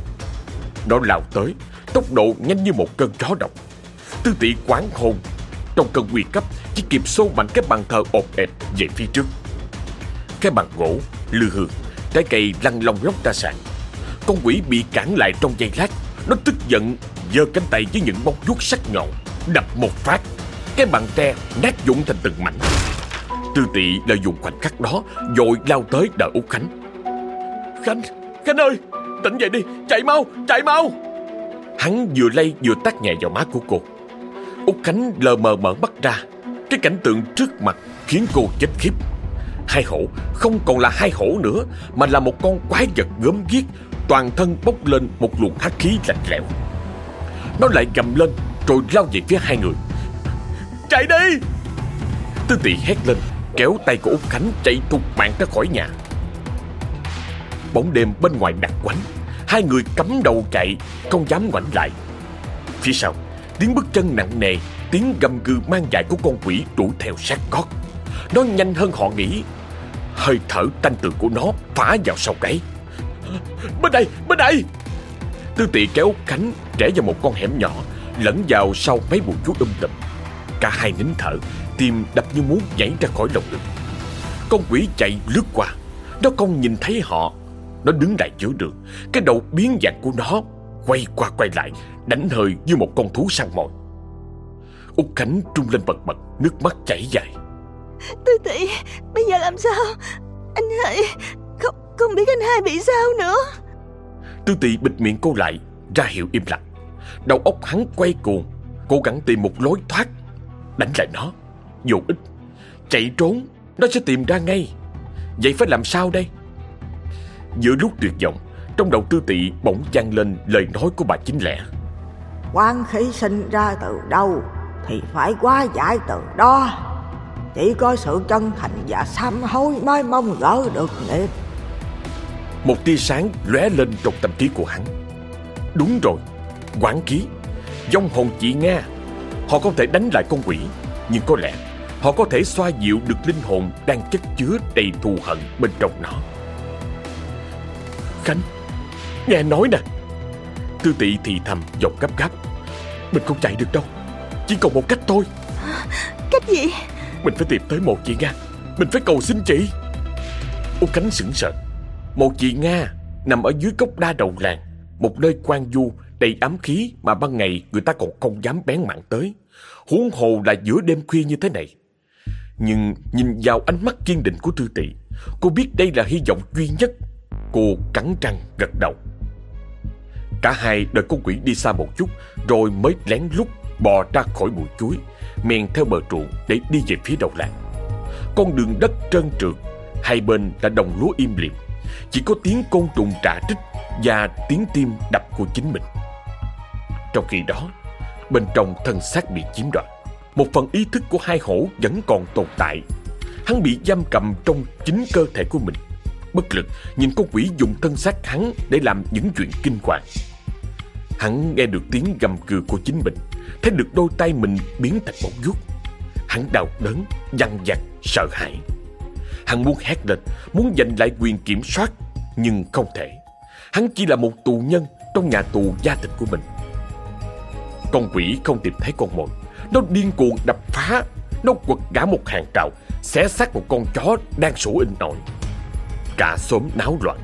Nó lao tới, tốc độ nhanh như một cơn chó độc. Tư Tị quán hồn. Trong cơn nguy cấp, chỉ kịp xô mạnh cái bàn thờ ộp ệt về phía trước. Cái bàn gỗ, lư hương, trái cây lăn lông lóc ra sàn. Con quỷ bị cản lại trong giây lát. Nó tức giận, giơ cánh tay với những móng vuốt sắc nhọn, đập một phát. Cái bàn tre nát vụn thành từng mảnh. Tư tị lợi dụng khoảnh khắc đó dội lao tới đợi Út Khánh. Khánh, Khánh ơi Tỉnh dậy đi, chạy mau, chạy mau. Hắn vừa lay vừa tát nhẹ vào má của cô. Út Khánh lờ mờ mở mắt ra. Cái cảnh tượng trước mặt khiến cô chết khiếp. Hai hổ không còn là hai hổ nữa, Mà là một con quái vật gớm ghiếc, Toàn thân bốc lên một luồng hắc khí lạnh lẽo. Nó lại gầm lên, Rồi lao về phía hai người. Chạy đi! Tư tị hét lên, Kéo tay của Út Khánh chạy thục mạng ra khỏi nhà. Bóng đêm bên ngoài đặc quánh, Hai người cắm đầu chạy, Không dám ngoảnh lại. Phía sau, Tiếng bước chân nặng nề, Tiếng gầm gừ mang dại của con quỷ đuổi theo sát gót Nó nhanh hơn họ nghĩ Hơi thở tanh tường của nó phá vào sau gáy. Bên đây, bên đây! Tư tị kéo Khánh rẽ vào một con hẻm nhỏ Lẫn vào sau mấy bụi chuối um tùm. Cả hai nín thở Tim đập như muốn nhảy ra khỏi lồng ngực. Con quỷ chạy lướt qua. Nó không nhìn thấy họ. Nó đứng lại giữa đường. Cái đầu biến dạng của nó Quay qua quay lại Đánh hơi như một con thú săn mồi. Út Khánh trung lên bật bật Nước mắt chảy dài. Tư tỷ Bây giờ làm sao? Anh hai Không, không biết anh hai bị sao nữa. Tư tỷ bịt miệng cô lại Ra hiệu im lặng. Đầu óc hắn quay cuồng Cố gắng tìm một lối thoát. Đánh lại nó Dù ít Chạy trốn Nó sẽ tìm ra ngay. Vậy phải làm sao đây? Giữa lúc tuyệt vọng Trong đầu tư tị bỗng vang lên lời nói của bà chính lẻ. Quan khí sinh ra từ đâu Thì phải quá giải từ đó Chỉ có sự chân thành và sám hối mới mong gỡ được nghiệp Một tia sáng lóe lên trong tâm trí của hắn Đúng rồi Quán ký Dông hồn chị Nga Họ không thể đánh lại con quỷ Nhưng có lẽ họ có thể xoa dịu được linh hồn đang chất chứa đầy thù hận bên trong nó. Khánh, nghe nói nè. Tư tị thì thầm giọng gấp gáp. Mình không chạy được đâu, chỉ còn một cách thôi. Cách gì? Mình phải tìm tới một chị Nga, mình phải cầu xin chị. Út Khánh sững sờ. Một chị Nga nằm ở dưới gốc đa đầu làng, một nơi quan du đầy ám khí mà ban ngày người ta còn không dám bén mạng tới. Huống hồ là giữa đêm khuya như thế này. Nhưng nhìn vào ánh mắt kiên định của Tư Tị, cô biết đây là hy vọng duy nhất. Cô cắn răng gật đầu. Cả hai đợi con quỷ đi xa một chút rồi mới lén lút bò ra khỏi bụi chuối, men theo bờ ruộng để đi về phía đầu làng. Con đường đất trơn trượt, hai bên là đồng lúa im lìm, chỉ có tiếng côn trùng trả trích và tiếng tim đập của chính mình. Trong khi đó, bên trong thân xác bị chiếm đoạt một phần ý thức của hai hổ vẫn còn tồn tại. Hắn bị giam cầm trong chính cơ thể của mình. Bất lực nhìn con quỷ dùng thân xác hắn để làm những chuyện kinh hoàng. Hắn nghe được tiếng gầm cừ của chính mình, thấy được đôi tay mình biến thành bóng vuốt. Hắn đau đớn, dằn vặt, sợ hãi. Hắn muốn hét lên, muốn giành lại quyền kiểm soát, nhưng không thể. Hắn chỉ là một tù nhân trong nhà tù gia tịch của mình. Con quỷ không tìm thấy con mồi nó điên cuồng đập phá Nó quật ngã một hàng trào Xé xác một con chó đang sủa in nổi Cả xóm náo loạn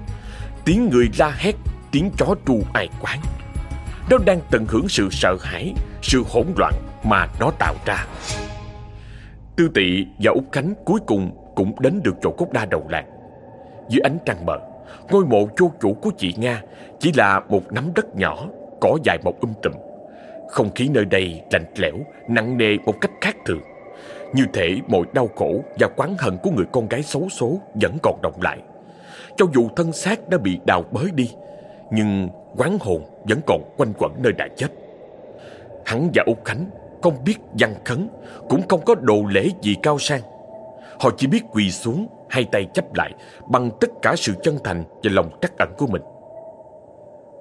Tiếng người la hét Tiếng chó tru ai quán Nó đang tận hưởng sự sợ hãi sự hỗn loạn mà nó tạo ra Tư tị và Úc Khánh cuối cùng cũng đến được chỗ cốt đa đầu làng Dưới ánh trăng mờ Ngôi mộ vô chủ của chị Nga Chỉ là một nắm đất nhỏ Cỏ dài một um tùm không khí nơi đây lạnh lẽo, nặng nề một cách khác thường. Như thể mọi đau khổ và quán hận của người con gái xấu số vẫn còn động lại. Cho dù thân xác đã bị đào bới đi, nhưng quán hồn vẫn còn quanh quẩn nơi đã chết. Hắn và Úc Khánh không biết văn khấn, cũng không có đồ lễ gì cao sang. Họ chỉ biết quỳ xuống, hai tay chấp lại bằng tất cả sự chân thành và lòng trắc ẩn của mình.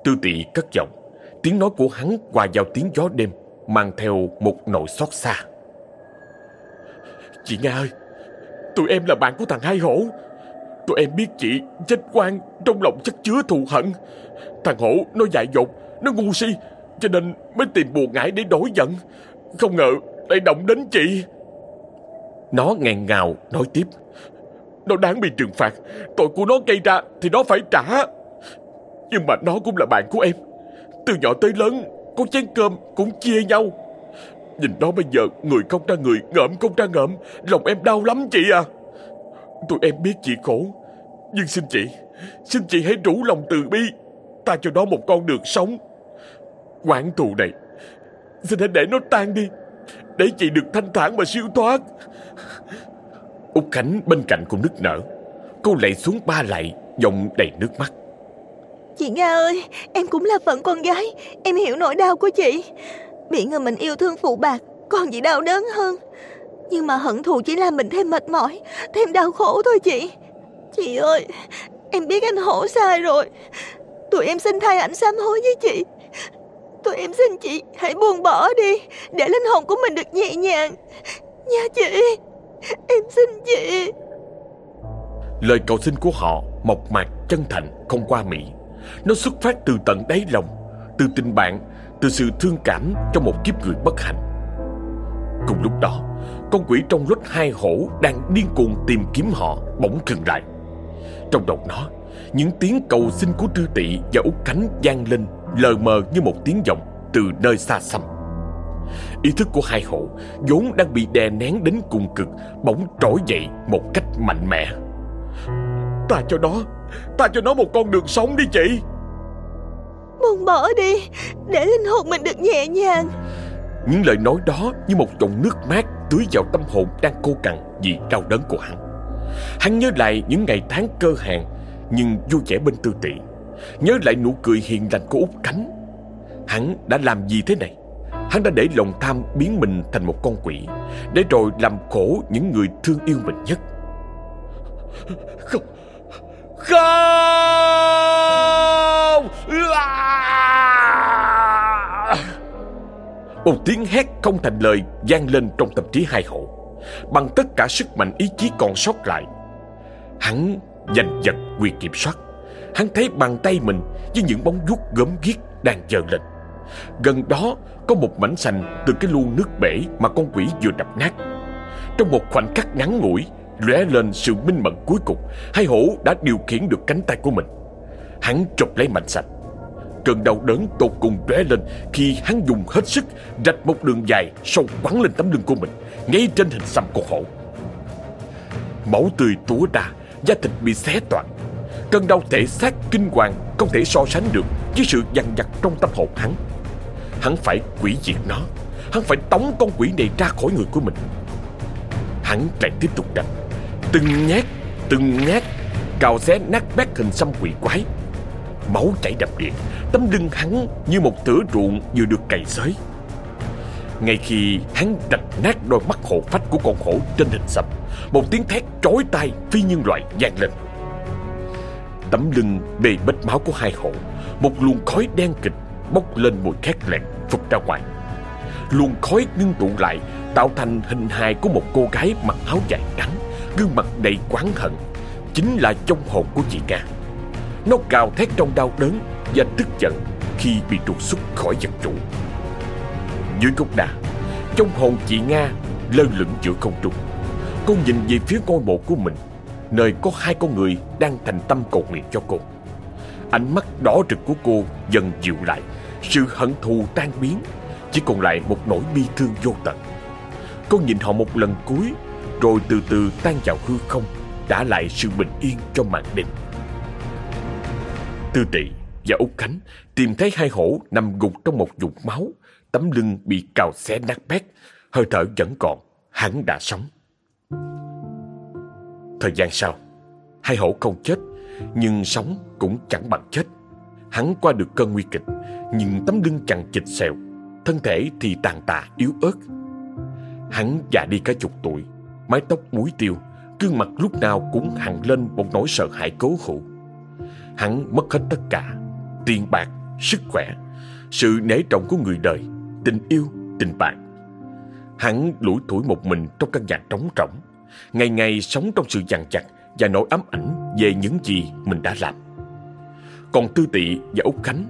Tư tị cất giọng. Tiếng nói của hắn hòa vào tiếng gió đêm Mang theo một nỗi xót xa Chị Nga ơi Tụi em là bạn của thằng Hai Hổ Tụi em biết chị chết quan Trong lòng chất chứa thù hận Thằng Hổ nó dại dột Nó ngu si cho nên mới tìm buồn ngải để đổi giận. Không ngờ lại động đến chị. Nó ngàn ngào, nói tiếp. Nó đáng bị trừng phạt. Tội của nó gây ra thì nó phải trả. Nhưng mà nó cũng là bạn của em. Từ nhỏ tới lớn Có chén cơm cũng chia nhau. Nhìn nó bây giờ, người không ra người, Ngợm không ra ngợm. Lòng em đau lắm chị à. Tụi em biết chị khổ. Nhưng xin chị Xin chị hãy rủ lòng từ bi. Ta cho nó một con đường sống. Quán thù này Xin hãy để nó tan đi Để chị được thanh thản mà siêu thoát Úc Khánh bên cạnh cũng nức nở Cô lạy xuống ba lạy Giọng đầy nước mắt Chị Nga ơi, em cũng là phận con gái, em hiểu nỗi đau của chị. Bị người mình yêu thương phụ bạc, còn gì đau đớn hơn. Nhưng mà hận thù chỉ làm mình thêm mệt mỏi, thêm đau khổ thôi chị. Chị ơi, em biết anh hổ sai rồi. Tụi em xin thay ảnh sám hối với chị. Tụi em xin chị hãy buông bỏ đi, để linh hồn của mình được nhẹ nhàng. Nha chị, em xin chị. Lời cầu xin của họ mộc mạc chân thành không qua mỹ nó xuất phát từ tận đáy lòng Từ tình bạn từ sự thương cảm cho một kiếp người bất hạnh. Cùng lúc đó, con quỷ trong lốt hai hổ đang điên cuồng tìm kiếm họ bỗng khừng lại. Trong đầu nó, những tiếng cầu xin của Trư Tị và Út Cánh vang lên lờ mờ như một tiếng vọng từ nơi xa xăm. Ý thức của hai hổ vốn đang bị đè nén đến cùng cực bỗng trỗi dậy một cách mạnh mẽ. Ta cho nó, ta cho nó một con đường sống đi chị. Buông bỏ đi, để linh hồn mình được nhẹ nhàng. Những lời nói đó như một dòng nước mát tưới vào tâm hồn đang cô cằn vì đau đớn của hắn. Hắn nhớ lại những ngày tháng cơ hàng nhưng vui vẻ bên tư tị. Nhớ lại nụ cười hiền lành của út cánh. Hắn đã làm gì thế này? Hắn đã để lòng tham biến mình thành một con quỷ, Để rồi làm khổ những người thương yêu mình nhất. Không Không! Một tiếng hét không thành lời vang lên trong tâm trí hai hộ. Bằng tất cả sức mạnh ý chí còn sót lại, Hắn giành giật quyền kiểm soát. Hắn thấy bàn tay mình với những bóng vuốt gớm ghiếc đang dờ lên Gần đó có một mảnh xanh từ cái lu nước bể mà con quỷ vừa đập nát. Trong một khoảnh khắc ngắn ngủi, lóe lên sự minh mẫn cuối cùng, hai hổ đã điều khiển được cánh tay của mình. Hắn chụp lấy mảnh xanh. Cơn đau đớn tột cùng lóe lên khi hắn dùng hết sức rạch một đường dài sâu quắn lên tấm lưng của mình, ngay trên hình xăm của hổ. Máu tươi túa ra, da thịt bị xé toạc. Cơn đau thể xác kinh hoàng, không thể so sánh được với sự dằn vặt trong tâm hồn hắn. Hắn phải quỷ diệt nó, Hắn phải tống con quỷ này ra khỏi người của mình. Hắn lại tiếp tục đập Từng nhát Từng nhát, Cào xé nát bét hình xăm quỷ quái. Máu chảy đập điện, Tấm lưng hắn như một thửa ruộng vừa được cày xới. Ngay khi hắn đập nát đôi mắt hộ phách của con hổ trên hình xăm, Một tiếng thét trói tai phi nhân loại vang lên. Tấm lưng bề bết máu của hai hộ Một luồng khói đen kịch bốc lên mùi khét lẹt phục ra ngoài. Luồng khói ngưng tụ lại tạo thành hình hài của một cô gái mặc áo dài trắng, gương mặt đầy quán hận, chính là trong hồn của chị Nga. Nó gào thét trong đau đớn và tức giận khi bị trục xuất khỏi vật chủ. Dưới gốc đà, trong hồn chị Nga lơ lửng giữa không trung. Cô nhìn về phía ngôi mộ của mình, nơi có hai con người đang thành tâm cầu nguyện cho cô. Ánh mắt đỏ rực của cô dần dịu lại, sự hận thù tan biến, Chỉ còn lại một nỗi bi thương vô tận. Cô nhìn họ một lần cuối, Rồi từ từ tan vào hư không, Đã lại sự bình yên cho màn đêm. Tư tị và Úc Khánh Tìm thấy hai hổ nằm gục trong một vùng máu, Tấm lưng bị cào xé nát bét, Hơi thở vẫn còn, Hắn đã sống. Thời gian sau. Hai hổ không chết Nhưng sống cũng chẳng bằng chết. Hắn qua được cơn nguy kịch Nhưng tấm lưng chằng chịch xẹo Thân thể thì tàn tạ yếu ớt. Hắn già đi cả chục tuổi Mái tóc muối tiêu Gương mặt lúc nào cũng hằn lên một nỗi sợ hãi cố hữu. Hắn mất hết tất cả Tiền bạc, sức khỏe Sự nể trọng của người đời Tình yêu, tình bạn. Hắn lủi thủi một mình trong căn nhà trống rỗng. Ngày ngày sống trong sự dằn chặt Và nỗi ám ảnh về những gì mình đã làm. Còn Tư Tị và Úc Khánh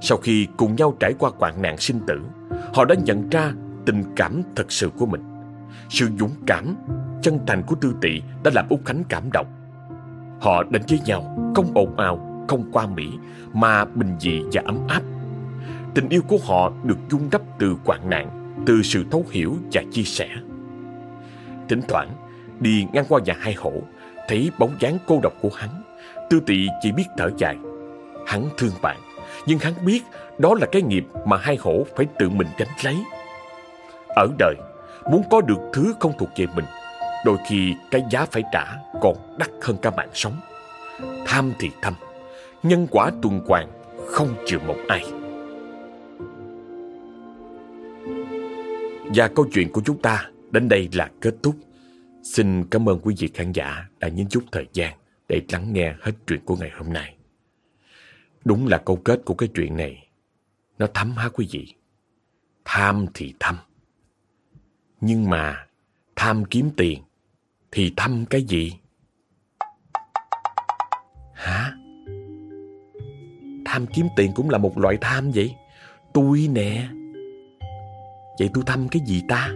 Sau khi cùng nhau trải qua hoạn nạn sinh tử Họ đã nhận ra tình cảm thật sự của mình. Sự dũng cảm, chân thành của Tư Tị đã làm Úc Khánh cảm động. Họ đến với nhau không ồn ào, không qua mỹ Mà bình dị và ấm áp. Tình yêu của họ được dung đắp từ hoạn nạn Từ sự thấu hiểu và chia sẻ. Thỉnh thoảng đi ngang qua nhà hai hổ Thấy bóng dáng cô độc của hắn. Tư tị chỉ biết thở dài. Hắn thương bạn, Nhưng hắn biết đó là cái nghiệp mà hai hổ phải tự mình gánh lấy. Ở đời, Muốn có được thứ không thuộc về mình, Đôi khi cái giá phải trả còn đắt hơn cả mạng sống. Tham thì thâm Nhân quả tuần hoàn không chịu một ai. Và câu chuyện của chúng ta đến đây là kết thúc. Xin cảm ơn quý vị khán giả đã nhấn chút thời gian để lắng nghe hết chuyện của ngày hôm nay. Đúng là câu kết của cái chuyện này. Nó thấm hả quý vị. Tham thì thâm. Nhưng mà tham kiếm tiền thì thâm cái gì? Hả? Tham kiếm tiền cũng là một loại tham vậy? Tôi nè Vậy tôi thăm cái gì ta